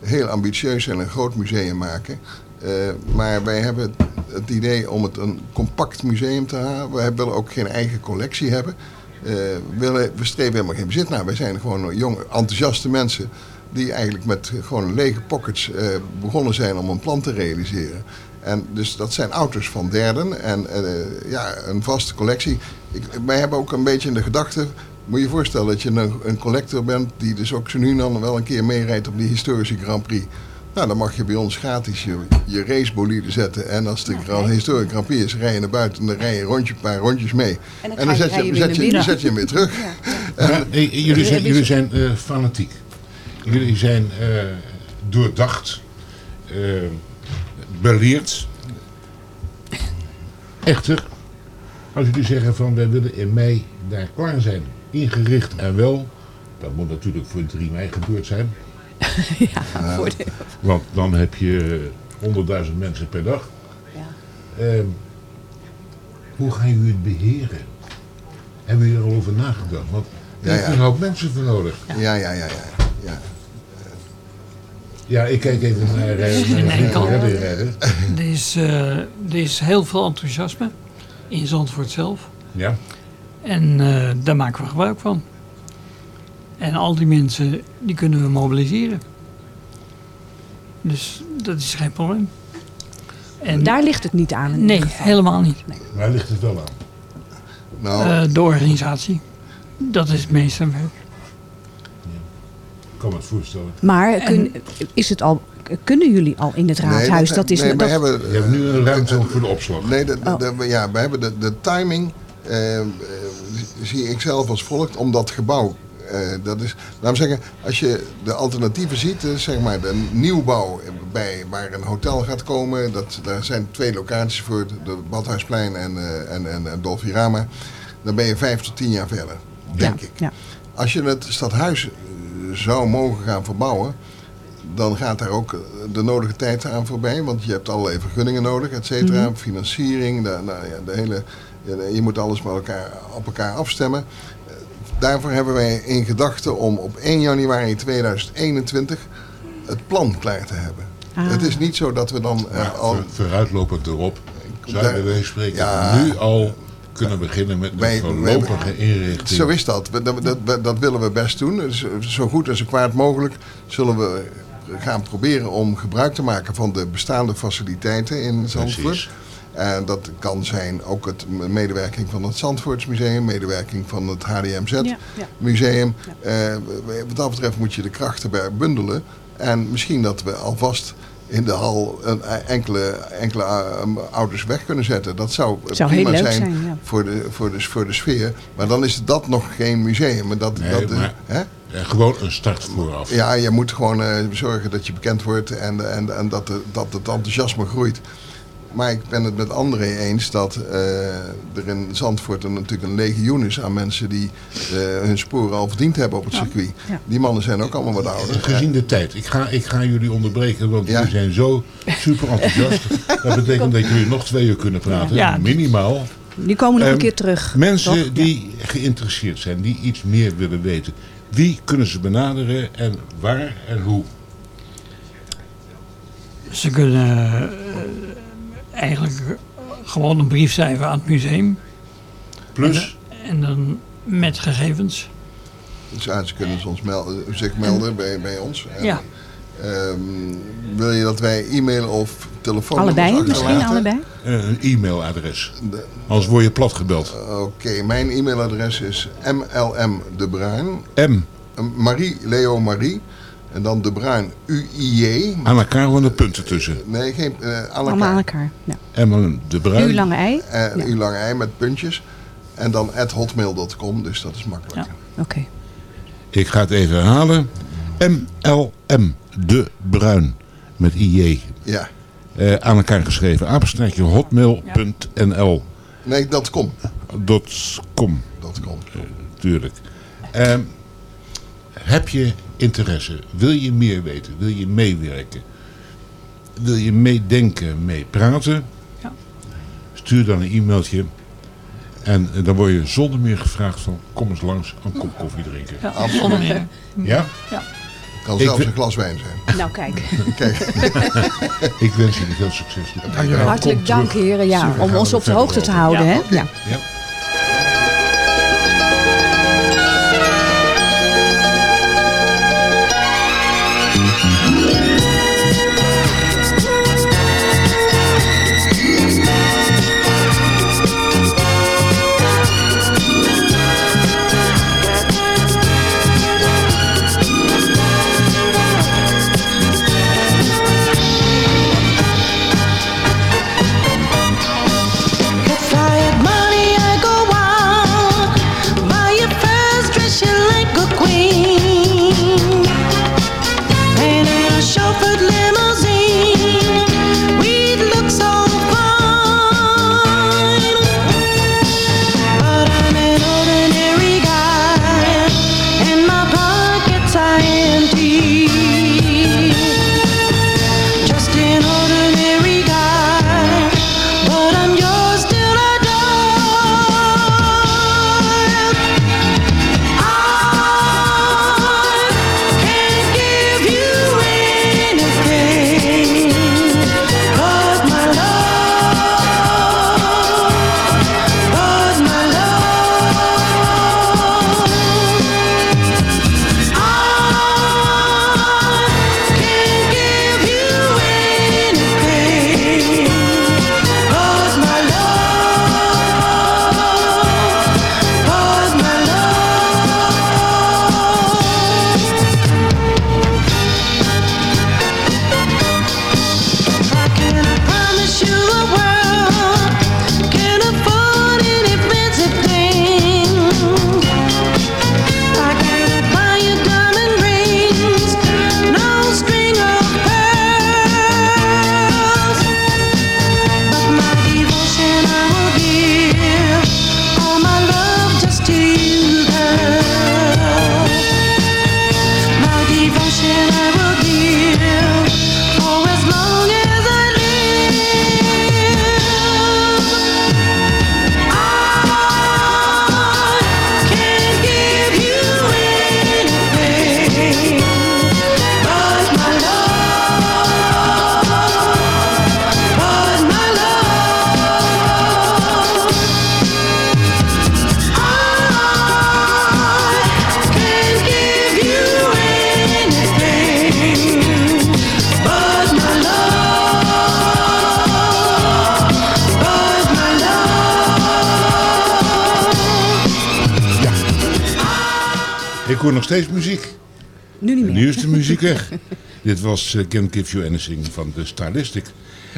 heel ambitieus en een groot museum maken. Eh, maar wij hebben het idee om het een compact museum te houden. We willen ook geen eigen collectie hebben. Eh, we, we streven helemaal geen bezit naar. Wij zijn gewoon jonge, enthousiaste mensen die eigenlijk met gewoon lege pockets eh, begonnen zijn om een plan te realiseren. En dus dat zijn auto's van derden en eh, ja, een vaste collectie. Ik, wij hebben ook een beetje in de gedachte, moet je je voorstellen dat je een, een collector bent die dus ook zo nu en dan wel een keer meerijdt op die historische Grand Prix. Nou, dan mag je bij ons gratis je, je racebolide zetten. En als de Grand, historische Grand Prix is, rij je naar buiten en dan rij je een, rondje, een paar rondjes mee. En dan En dan ga je- zet je, je zet weer je, naar binnen. zet je hem weer terug. Eh, jullie zijn, jullie zijn eh, fanatiek. Jullie zijn eh, doordacht, beleerd. Echter, als jullie zeggen van wij willen in mei daar klaar zijn, ingericht en wel, dat moet natuurlijk voor 3 mei gebeurd zijn. Ja, de- Want dan heb je 100.000 mensen per dag. Ja. Ehm, hoe gaan jullie het beheren? Hebben jullie erover nagedacht? Want Ja, je ja. hebt er een hoop mensen voor nodig. Ja, ja, ja, ja. ja. Ja, ik kijk even naar, eh. Redder. Er is, eh, er is heel veel enthousiasme in Zandvoort zelf. Ja. En eh, daar maken we gebruik van. En al die mensen, die kunnen we mobiliseren. Dus dat is geen probleem. En Daar ligt het niet aan. nee, helemaal niet. Waar ligt het wel aan? Nou, Eh, de organisatie, dat is het meeste werk. Ik kan me het voorstellen. Maar kun, is het al, kunnen jullie al in het raadhuis? nee, dat, is, nee, dat, hebben, Je hebt nu een ruimte ook voor de opslag. Nee, de, de- Oh. de- ja, we hebben de, de timing, eh, eh, zie ik zelf als volgt, om dat gebouw. Eh, dat is, laten we zeggen, als je de alternatieven ziet, eh, zeg maar de nieuwbouw bij, waar een hotel gaat komen, dat, daar zijn twee locaties voor, de Badhuisplein en, eh en, en, en Dolfirama. Dan ben je vijf tot tien jaar verder, denk ja, ik. Ja. Als je het stadhuis zou mogen gaan verbouwen, dan gaat daar ook de nodige tijd aan voorbij. Want je hebt allerlei vergunningen nodig, et cetera. Financiering, de, nou ja, de hele, je, je moet alles met elkaar, op elkaar afstemmen. Eh, Daarvoor hebben wij in gedachten om op 1 januari 2021 het plan klaar te hebben. Ah. Het is niet zo dat we dan eh, al... voor- vooruitlopend erop zouden Daar- wij spreken Ja. nu al kunnen beginnen met een Wij- voorlopige wij- inrichting. Zo is dat. We- Dat, dat, dat willen we best doen. Dus zo goed en zo kwaad mogelijk zullen we gaan proberen om gebruik te maken van de bestaande faciliteiten in Zandvoort. En dat kan zijn ook het medewerking van het Zandvoortsmuseum, medewerking van het Ja, ja. HDMZ-museum. Eh, wat dat betreft moet je de krachten bij bundelen. En misschien dat we alvast in de hal een, enkele, enkele eh, ouders weg kunnen zetten. Dat zou, Zou prima heel leuk zijn, zijn, ja. voor, de, voor, de, voor de sfeer. Maar dan is dat nog geen museum. Maar dat, Nee, dat, maar- hè? Ja, gewoon een start vooraf. Ja, je moet gewoon eh, zorgen dat je bekend wordt en, en, en dat, de, dat het enthousiasme groeit. Maar ik ben het met André eens dat eh, er in Zandvoort een, natuurlijk een legioen is aan mensen die eh, hun sporen al verdiend hebben op het circuit. Ja. Die mannen zijn ook allemaal wat ouder. Gezien de tijd. Ik ga, ik ga jullie onderbreken, want Ja. jullie zijn zo super enthousiast. dat betekent dat jullie nog twee uur kunnen praten. Ja. Minimaal. Die komen nog Ehm, een keer terug. Mensen toch? die geïnteresseerd zijn, die iets meer willen weten. Wie kunnen ze benaderen en waar en hoe? Ze kunnen eh, eigenlijk gewoon een brief schrijven aan het museum. Plus, En dan met gegevens. Dus ja, ze kunnen ons mel- zich melden bij, bij ons. En, Ja. ehm, wil je dat wij e-mail of telefoon Allebei, misschien allebei. eh, een e-mailadres. Anders word je plat gebeld. Oké, mijn e-mailadres is mlm de Bruin. M. Marie, Leo Marie. En dan de Bruin UIJ. Aan elkaar gewoon de punten tussen. Nee, geen, eh aan Allemaal aan elkaar. elkaar. Ja. M. de Bruin. U lange ei. Eh, Ja. U lange ei met puntjes. En dan at hotmail.com, dus dat is makkelijk. Oké. Ik ga het even herhalen. MLM de Bruin. Met IJ. Ja. Eh, aan elkaar geschreven. Apenstrijkje hotmail.nl. Nee, dat komt. Dot com. Dat komt. Tuurlijk. Ehm, heb je interesse? Wil je meer weten? Wil je meewerken? Wil je meedenken, meepraten? Ja. Stuur dan een e-mailtje. En eh, dan word je zonder meer gevraagd van kom eens langs een kop koffie drinken. Ja, Absoluut. zonder meer. Ja? Ja. Kan zelfs een glas wijn zijn. Nou kijk. Kijk. Ik wens jullie veel succes. Hartelijk dank heren ja, om ons op de hoogte te houden. Ja, hè? Ja. Hoor nog steeds muziek. Nu niet meer. Nu is de muziek weg. Dit was uh, Can't Give You Anything van de Stylistic.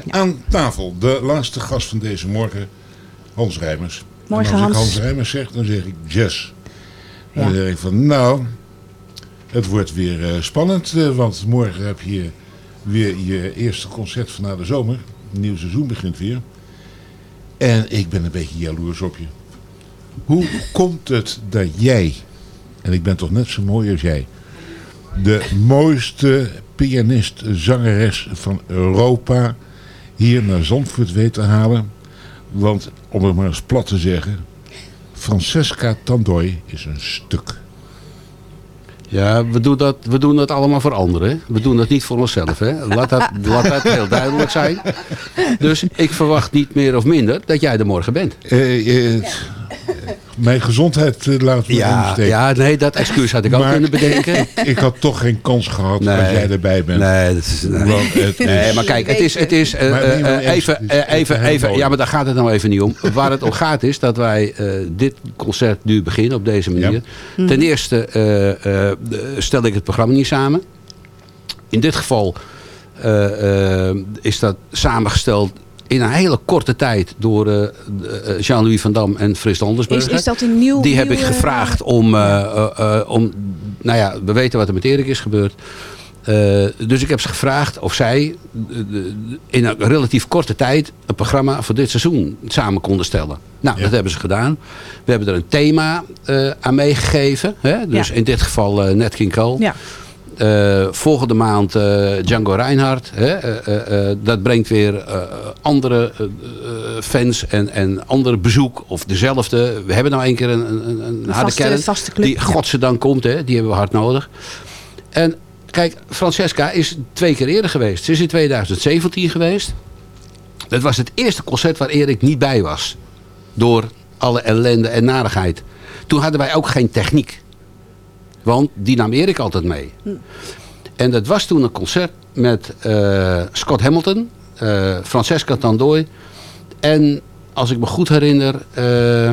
Aan tafel, de laatste gast van deze morgen, Hans Rijmers. Morgen, en als Hans. ik Hans Rijmers zeg, dan zeg ik jazz. Ja. Dan zeg ik van, nou, het wordt weer eh, spannend, eh, want morgen heb je weer je eerste concert van na de zomer. Het nieuwe seizoen begint weer. En ik ben een beetje jaloers op je. Hoe komt het dat jij, en ik ben toch net zo mooi als jij, de mooiste pianist, zangeres van Europa hier naar Zandvoort weet te halen? Want om het maar eens plat te zeggen, Francesca Tandoy is een stuk. Ja, we doen, dat, we doen dat allemaal voor anderen. We doen dat niet voor onszelf. Hè. Laat, dat, laat dat heel duidelijk zijn. Dus ik verwacht niet meer of minder dat jij er morgen bent. Eh, Mijn gezondheid eh, laat me Ja, in de steek. ja, nee, dat excuus had ik ook kunnen bedenken. Ik, ik had toch geen kans gehad als jij erbij bent. Nee, dat is, nee. Want het is- Nee, maar kijk, het is, het is eh, eh, even, eh, even, even, ja, maar daar gaat het nou even niet om. Waar het om gaat is dat wij eh, dit concert nu beginnen op deze manier. Ten eerste eh, eh, stel ik het programma niet samen. In dit geval is dat samengesteld in een hele korte tijd door eh, eh, Jean-Louis van Dam en Frits Is, Landersberger. is dat een nieuw... Die heb nieuw, ik eh, gevraagd om, eh, eh, eh, om, nou ja, we weten wat er met Erik is gebeurd. Eh, dus ik heb ze gevraagd of zij in een relatief korte tijd een programma voor dit seizoen samen konden stellen. Nou, dat hebben ze gedaan. We hebben er een thema eh, aan meegegeven. Hè? Dus Ja. in dit geval Nat King Cole. Ja. Eh, volgende maand eh, Django Reinhardt. Hè? Eh, dat brengt weer andere fans en, en andere bezoek. Of dezelfde. We hebben nou een keer een, een, een Een harde vaste- kern. vaste club, Die ja. godzijdank komt. Hè? Die hebben we hard nodig. En kijk, Francesca is twee keer eerder geweest. Ze is in 2017 geweest. Dat was het eerste concert waar Erik niet bij was. Door alle ellende en narigheid. Toen hadden wij ook geen techniek. Want die nam Erik altijd mee. En dat was toen een concert met eh, Scott Hamilton, eh, Francesca Tandooi en, als ik me goed herinner, eh,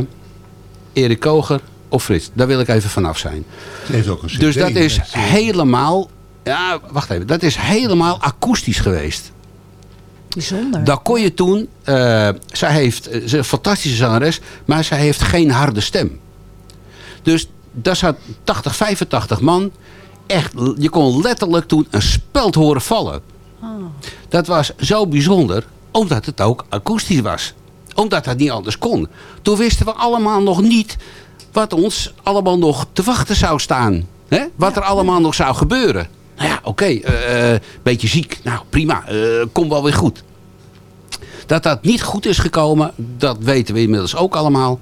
Erik Koger of Frits. Daar wil ik even vanaf zijn. Ze heeft ook een Dus dat is helemaal, ja, wacht even, dat is helemaal akoestisch geweest. Bijzonder. Dat kon je toen, eh, zij heeft, ze is een fantastische zangeres, maar zij heeft geen harde stem. Dus daar zat 80, 85 man. Echt, je kon letterlijk toen een speld horen vallen. Dat was zo bijzonder, omdat het ook akoestisch was. Omdat dat niet anders kon. Toen wisten we allemaal nog niet wat ons allemaal nog te wachten zou staan. Hè? Wat er allemaal nog zou gebeuren. Nou ja, oké, eh, eh, beetje ziek. Nou, prima, eh komt wel weer goed. Dat dat niet goed is gekomen, dat weten we inmiddels ook allemaal.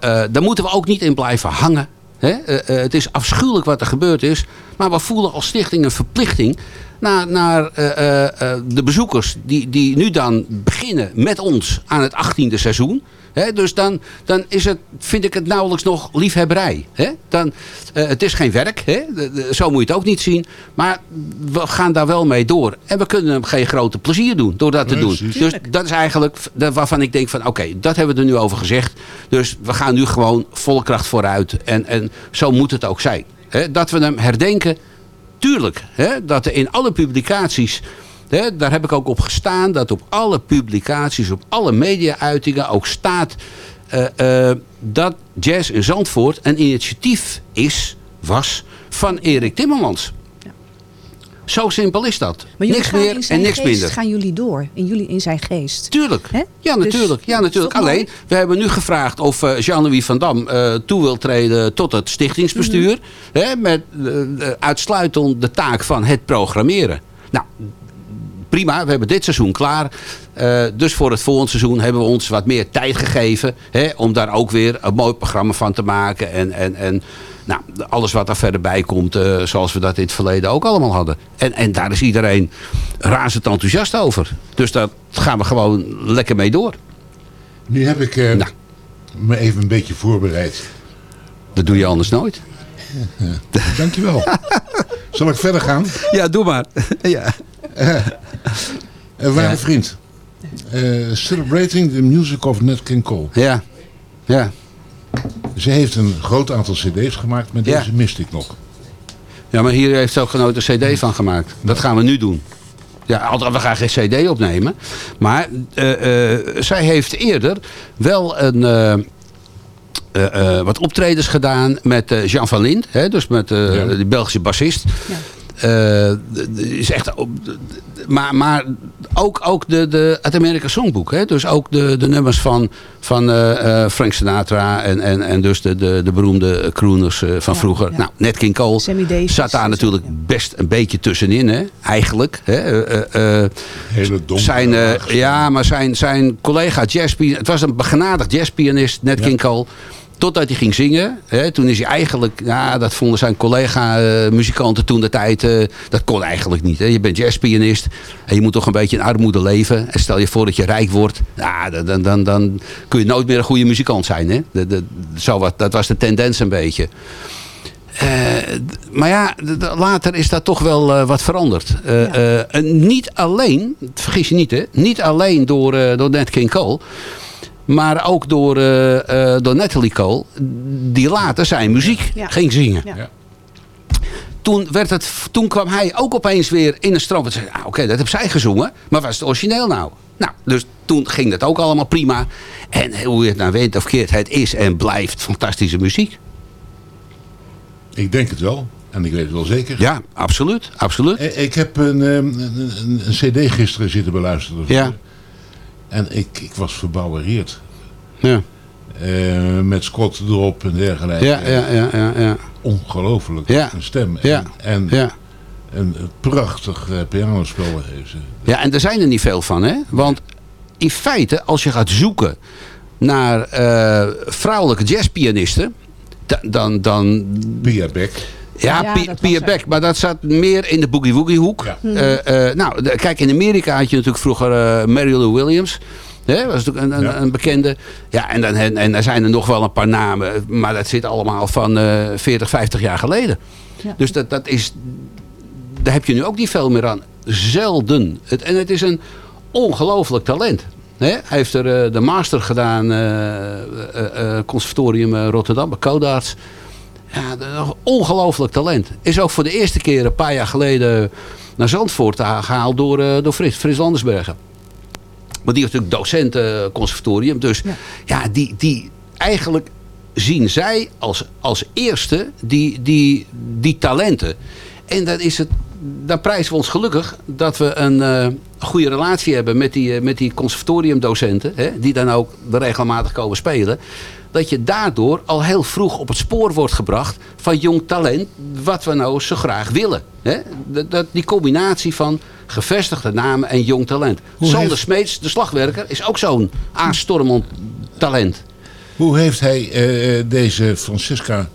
Daar moeten we ook niet in blijven hangen. Eh, eh, het is afschuwelijk wat er gebeurd is. Maar we voelen als stichting een verplichting naar, naar eh, de bezoekers die, die nu dan beginnen met ons aan het 18e seizoen. Dus dan, dan is het, vind ik het nauwelijks nog liefhebberij. Dan, eh, het is geen werk, hè? De- de- zo moet je het ook niet zien. Maar we gaan daar wel mee door. En we kunnen hem geen grote plezier doen door dat te Nee, doen. precies. Dus dat is eigenlijk dat waarvan ik denk van oké, dat hebben we er nu over gezegd. Dus we gaan nu gewoon volle kracht vooruit. En, en zo moet het ook zijn. Dat we hem herdenken. Tuurlijk, dat er in alle publicaties, daar heb ik ook op gestaan, dat op alle publicaties, op alle media-uitingen ook staat eh, eh, dat Jazz in Zandvoort een initiatief is, was, van Erik Timmermans. Zo simpel is dat. Maar niks meer en niks geest minder. gaan jullie door. In, jullie, in zijn geest. Tuurlijk. Ja, Dus natuurlijk. ja, natuurlijk. mooi? Alleen, we hebben nu gevraagd of eh, Jean-Louis van Dam toe wil treden tot het stichtingsbestuur. Mhm. met uitsluitend de taak van het programmeren. Nou, prima. We hebben dit seizoen klaar. Eh, dus voor het volgende seizoen hebben we ons wat meer tijd gegeven. Hè, om daar ook weer een mooi programma van te maken. En, en, en nou, alles wat er verder bij komt. eh, zoals we dat in het verleden ook allemaal hadden. En, en daar is iedereen razend enthousiast over. Dus daar gaan we gewoon lekker mee door. Nu heb ik eh, me even een beetje voorbereid. Dat doe je anders nooit. Dankjewel. Zal ik verder gaan? Ja, doe maar. ja. Eh, waarde Ja. vriend. eh, celebrating the music of Nat King Cole. Ja. Ja. Ze heeft een groot aantal cd's gemaakt, maar Ja. deze miste ik nog. Ja, maar hier heeft ze ook genoten een cd van gemaakt. Dat gaan we nu doen. Ja, altijd, we gaan geen cd opnemen. Maar eh, eh, zij heeft eerder wel een, eh, eh, eh, wat optredens gedaan met eh, Jean van Lint. Hè, dus met eh de Belgische bassist. D- is echt, maar, maar ook, ook de, de, het American Songbook. Hè? Dus ook de, de nummers van, van eh, eh, Frank Sinatra en, en, en dus de, de, de beroemde crooners eh, van vroeger. Nou, Nat King Cole Sammy Davis. zat daar natuurlijk best een beetje tussenin. Hè? Eigenlijk. Hè? Eh, eh, eh, Hele zijn, eh, ja, maar zijn, zijn collega jazzpianist... Het was een begenadigd jazzpianist, Nat King Cole. Totdat hij ging zingen. Hè, toen is hij eigenlijk... Ja, dat vonden zijn collega-muzikanten toen de tijd... eh, dat kon eigenlijk niet. Hè. Je bent jazzpianist. En je moet toch een beetje in armoede leven. En stel je voor dat je rijk wordt. Dan, dan, dan, dan kun je nooit meer een goede muzikant zijn. Hè. De, zo wat, dat was de tendens een beetje. Eh, maar ja, later is dat toch wel eh, wat veranderd. En niet alleen, vergis je niet hè, niet alleen door, door Nat King Cole. Maar ook door, eh, eh, door Natalie Cole, die later zijn muziek Ja. ging zingen. Ja. Toen, werd het, toen kwam hij ook opeens weer in een zei, ah, oké, dat heb zij gezongen. Maar wat is het origineel nou? Nou, dus toen ging dat ook allemaal prima. En hoe je het nou weet of keert, het is en blijft fantastische muziek. Ik denk het wel. En ik weet het wel zeker. Ja, absoluut. absoluut. Eh, Ik heb een, ehm, een, een, een cd gisteren zitten beluisteren. Ja. En ik, ik was verbouwereerd. Ja. Eh, met Scott erop en dergelijke. Ja, ja, ja, ja, ja. Ongelooflijk. Ja. Een stem. Ja. En, en Ja. een prachtig eh, pianospel heeft ze. Ja, en er zijn er niet veel van, hè? Want in feite, als je gaat zoeken naar eh, vrouwelijke jazzpianisten, da- dan... dan Pia Beck. Ja, Ja. Beck, maar dat zat meer in de boogie-woogie hoek. Ja. Eh, eh, nou, de- kijk, in Amerika had je natuurlijk vroeger eh Mary Lou Williams. Hè, was natuurlijk een, een, Ja. een bekende. Ja, en, dan, en, en er zijn er nog wel een paar namen. Maar dat zit allemaal van eh 40, 50 jaar geleden. Ja. Dus dat, dat is... Daar heb je nu ook niet veel meer aan. Zelden. Het, en het is een ongelooflijk talent. Hè? Hij heeft er de master gedaan. eh, eh, eh, conservatorium eh, Rotterdam. Bij Codarts. Ja, ongelooflijk talent. Is ook voor de eerste keer een paar jaar geleden naar Zandvoort gehaald door, eh, door Frits, Frits Landersbergen. Maar die was natuurlijk docent conservatorium. Dus ja, die, die eigenlijk zien zij als, als eerste die, die, die talenten. En dan is het dan prijzen we ons gelukkig dat we een eh, goede relatie hebben met die, eh, met die conservatoriumdocenten. Hè, die dan ook regelmatig komen spelen. Dat je daardoor al heel vroeg op het spoor wordt gebracht van jong talent. Wat we nou zo graag willen. Hè. Dat, dat, die combinatie van gevestigde namen en jong talent. Hoe Sander heeft- Smeets, de slagwerker, is ook zo'n aanstormend talent. Hoe heeft hij eh, deze Francesca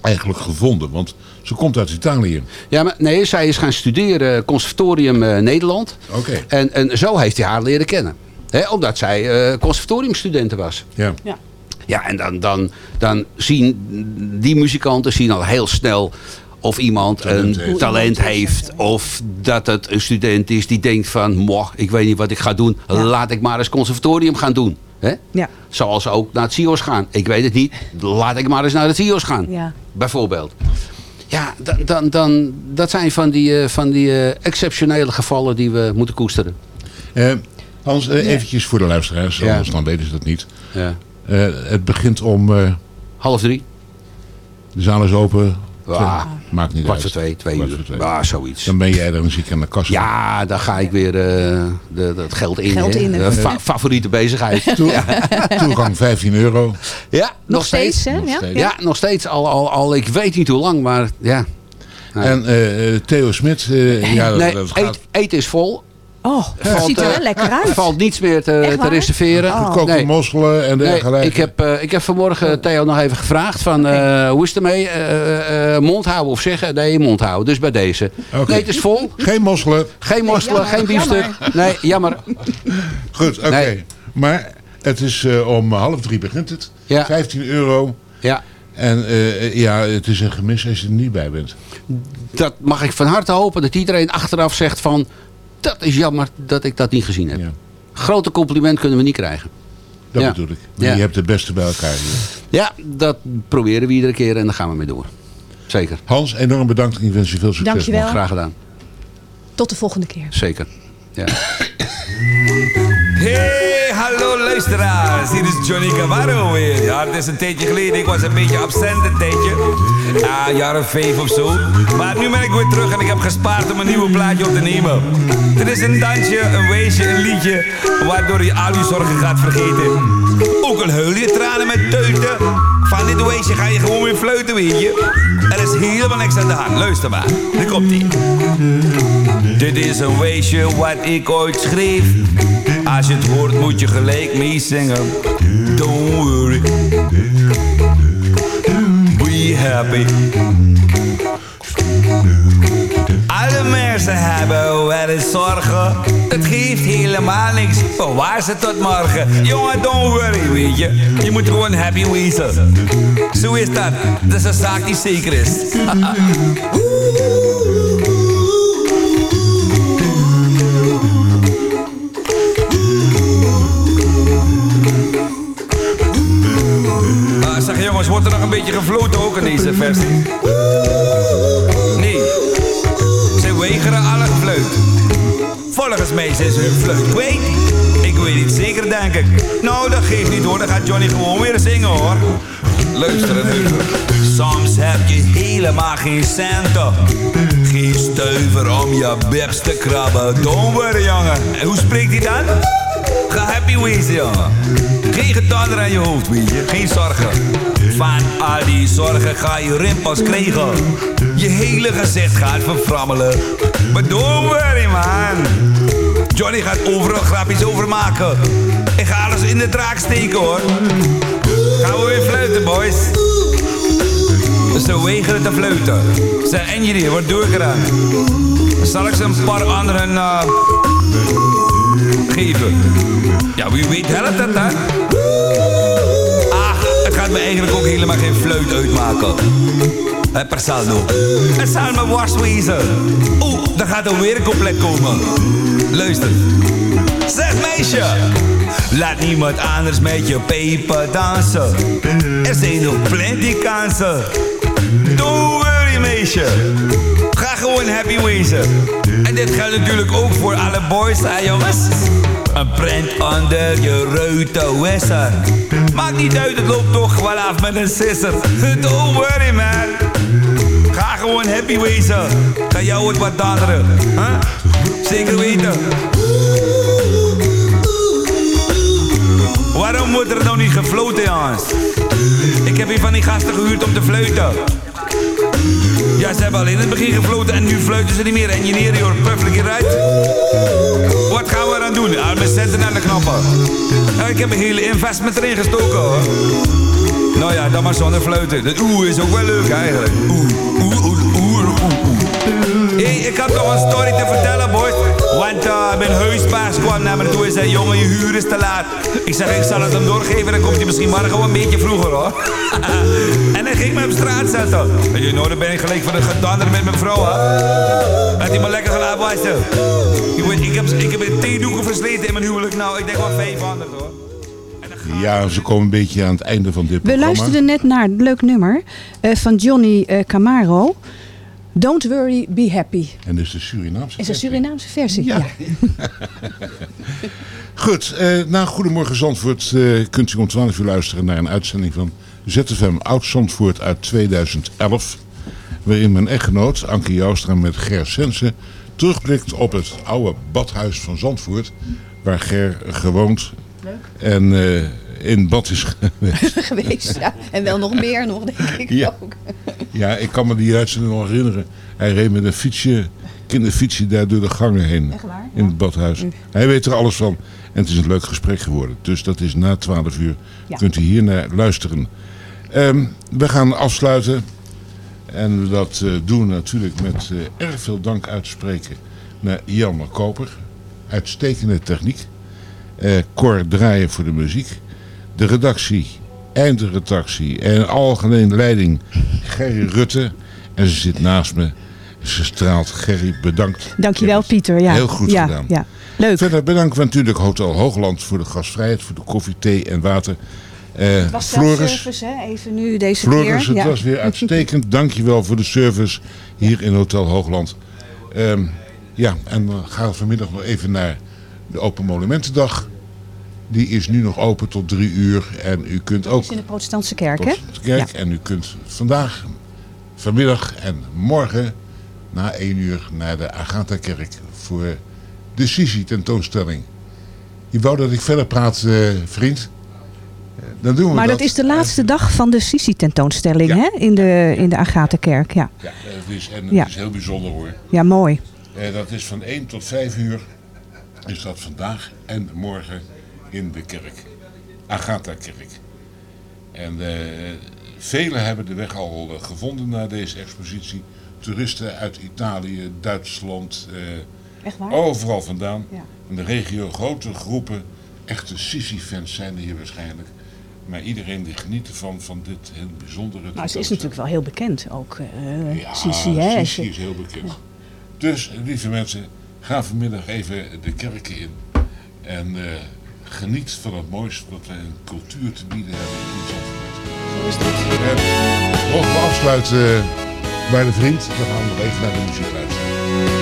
eigenlijk gevonden? Want ze komt uit Italië. Ja, maar nee, zij is gaan studeren conservatorium eh, Nederland. Oké. En, en zo heeft hij haar leren kennen. Hè, omdat zij eh conservatoriumstudenten was. Ja. Ja. Ja, en dan, dan, dan zien die muzikanten zien al heel snel of iemand Talent een heeft. talent heeft. Of dat het een student is die denkt van, moh, ik weet niet wat ik ga doen. Laat ik maar eens conservatorium gaan doen. Hè? Ja. Zoals ze ook naar het CIO's gaan. Ik weet het niet. Laat ik maar eens naar het CIO's gaan. Ja. Bijvoorbeeld. Ja, dan, dan, dan, dat zijn van die, eh, van die eh, exceptionele gevallen die we moeten koesteren. Eh, Hans, eventjes voor de luisteraars, Ja. anders dan weten ze dat niet. Ja. Eh, het begint om, eh, Half drie. de zaal is open. Ah, Maakt niet Kwart uit. voor twee, twee Kwart uur. voor twee. Ah, zoiets. Dan ben jij er en zie ik aan de kassa. Ja, dan ga ik weer eh de, dat geld in. Geld hè. in, hè. De fa- favoriete bezigheid. Toe- ja. Toegang 15 euro. ja, nog, Nog steeds, steeds. hè? Nog Ja? steeds. Ja, nog steeds. Al, al, al, ik weet niet hoe lang, maar ja. En Theo Smit, eh, ja, dat- nee, dat gaat eet, eten is vol. Oh, het ziet er eh, wel lekker uit. Er valt niets meer te, te reserveren. Oh. gekookte Nee. mosselen en Nee, dergelijke. ik, heb, eh, ik heb vanmorgen Theo nog even gevraagd van eh, hoe is het ermee? Eh, eh, mond houden of zeggen? Nee, mond houden. Dus bij deze. Oké. Nee, het is vol. Geen mosselen. Geen mosselen, geen biefstuk. Nee, jammer. Goed, oké. Nee. Maar het is eh, om half drie begint het. Ja. 15 euro. Ja, En eh, ja, het is een gemis als je er niet bij bent. dat mag ik van harte hopen dat iedereen achteraf zegt van... dat is jammer dat ik dat niet gezien heb. Ja. Grote compliment kunnen we niet krijgen. Dat Ja. bedoel ik. Maar Ja. Je hebt de beste bij elkaar hier. Ja, dat proberen we iedere keer en daar gaan we mee door. Zeker. Hans, enorm bedankt en ik wens je veel succes. Dankjewel. Graag gedaan. Tot de volgende keer. Zeker. Ja. Hey, hallo luisteraars. Hier is Johnny Cavarro weer. Ja, het is een tijdje geleden. Ik was een beetje absent een tijdje. Ja, een jaar of vijf of zo. Maar nu ben ik weer terug en ik heb gespaard om een nieuwe plaatje op te nemen. Dit is een dansje, een weesje, een liedje. Waardoor je al je zorgen gaat vergeten. Ook al huil je tranen met teuten. Van dit weesje ga je gewoon weer fluiten, weet je. Er is helemaal niks aan de hand. Luister maar. Hier komt ie. Dit is een weesje wat ik ooit schreef. Als je het hoort moet je gelijk meezingen. Don't worry. Be happy. Alle mensen hebben wel eens zorgen. Het geeft helemaal niks. Bewaar ze tot morgen. Jongen, don't worry, weet je. Je moet gewoon happy wezen. Zo is dat. Dat is een zaak die zeker is. hun fluit kwijt. Ik weet niet zeker, denk ik. Nou, dat geeft niet hoor. Dan gaat Johnny gewoon weer zingen hoor. Luisteren nu. Soms heb je helemaal geen centen. Geen stuiver om je bips te krabben. Don't worry, jongen. En hoe spreekt hij dan? Ga happy wezen, jongen. Geen getander aan je hoofd, weet je. Geen zorgen. Van al die zorgen ga je rimpels krijgen. Je hele gezicht gaat verframmelen. Maar don't worry, man. Johnny gaat overal grapjes over maken. Ik ga alles in de draak steken, hoor. Gaan we weer fluiten, boys. Ze wegen te fluiten. Zeg, engineer, wat doe ik eraan? Zal ik ze een paar anderen eh, geven? Ja, wie weet helpt dat, hè? Ach, het gaat me eigenlijk ook helemaal geen fluit uitmaken. Hé, per saldo. Het zal me worst wezen. Oeh, daar gaat er weer een compleet komen. Luister. Zeg meisje. Laat niemand anders met je peper dansen. Er zijn nog plenty kansen. Don't worry meisje. Ga gewoon happy wezen. En dit geldt natuurlijk ook voor alle boys, hè jongens? Een print onder je ruiten wisser. Maakt niet uit, het loopt toch wel af met een sisser. Don't worry man. Gewoon happy wezen. Ga jou het wat daderen. Huh? Zeker weten. Waarom wordt er nou niet gefloten, Jans? Ik heb hier van die gasten gehuurd om te fluiten. Ja, ze hebben alleen in het begin gefloten en nu fluiten ze niet meer. Engineer, you're perfectly right. Wat gaan we eraan doen? Ja, we zetten aan de knoppen. Ja, ik heb een hele investment erin gestoken, hoor. Nou ja, dan maar zonder fluiten. De oeh is ook wel leuk, eigenlijk. Oeh, oeh, oeh. Hey, ik had nog een story te vertellen, boys. Want uh, mijn huisbaas kwam naar me toe en zei... Jongen, je huur is te laat. Ik zeg, ik zal het hem doorgeven. Dan komt hij misschien morgen wel een beetje vroeger, hoor. en hij ging me op straat zetten. En je nou, dan ben ik gelijk van de gedander met mijn vrouw, hè. Had hij me lekker gelaten wassen. Ik, weet, ik, heb, ik heb een theedoeken versleten in mijn huwelijk. Nou, ik denk wel 500, hoor. Ja, ze komen een beetje aan het einde van dit We programma. luisterden net naar een leuk nummer eh, van Johnny eh, Camaro. Don't worry, be happy. En dus de Surinaamse Is een Surinaamse versie? Ja. Goed, eh, na Goedemorgen Zandvoort eh, kunt u om 12 uur luisteren naar een uitzending van ZFM Oud Zandvoort uit 2011. Waarin mijn echtgenoot Anke Joustra met Ger Sensen terugblikt op het oude badhuis van Zandvoort. Waar Ger gewoond en eh, in bad is geweest. Geweest, ja. En wel nog meer nog, denk ik Ja. ook. Ja, ik kan me die uitzending nog herinneren. Hij reed met een fietsje, kinderfietsje daar door de gangen heen. Echt waar? In het badhuis. Hij weet er alles van. En het is een leuk gesprek geworden. Dus dat is na 12 uur. Ja. Kunt u hier naar luisteren. Ehm, we gaan afsluiten. En dat eh, doen we natuurlijk met eh, erg veel dank uitspreken naar Jan Koper. Uitstekende techniek. Eh Cor Draaien voor de muziek. De redactie, eindredactie en algemeen leiding Gerry Rutte. En ze zit naast me. Ze straalt. Gerry, bedankt. Dankjewel Pieter. Ja. Heel goed ja, gedaan. Ja. Leuk. Verder bedanken we natuurlijk Hotel Hoogland voor de gastvrijheid, voor de koffie, thee en water. Eh Het was Floris, hè? Even nu deze Floris, keer. het Ja. was weer uitstekend. Dankjewel voor de service hier in Hotel Hoogland. Ehm, ja, en we gaan vanmiddag nog even naar de Open Monumentendag. Die is nu nog open tot drie uur. En u kunt Dat ook is in de protestantse kerk, hè? kerk. Ja. En u kunt vandaag, vanmiddag en morgen na één uur naar de Agatha-kerk voor de Sisi tentoonstelling. Je wou dat ik verder praat, eh, vriend? Eh, Dan doen we Maar dat. dat is de laatste dag van de Sisi-tentoonstelling, hè? In de, in de Agatha-kerk, ja. Ja, het is, en het Ja. is heel bijzonder hoor. Ja, mooi. Eh, dat is van 1 tot 5 uur. Is dat vandaag en morgen in de kerk. Agatha-kerk. En eh, velen hebben de weg al eh, gevonden naar deze expositie. Toeristen uit Italië, Duitsland, eh, Echt waar? overal vandaan. Ja. In de regio grote groepen, echte Sisi-fans zijn er hier waarschijnlijk. Maar iedereen die geniet ervan, van dit heel bijzondere Nou, ze is natuurlijk wel heel bekend ook. eh Ja, Sisi, hè? Sisi is heel bekend. Dus, lieve mensen, ga vanmiddag even de kerken in. En geniet van het mooiste wat wij een cultuur te bieden hebben in Zandvoort. Zo is dat. En mogen we afsluiten eh, bij de vriend, dan gaan we nog even naar de muziek luisteren.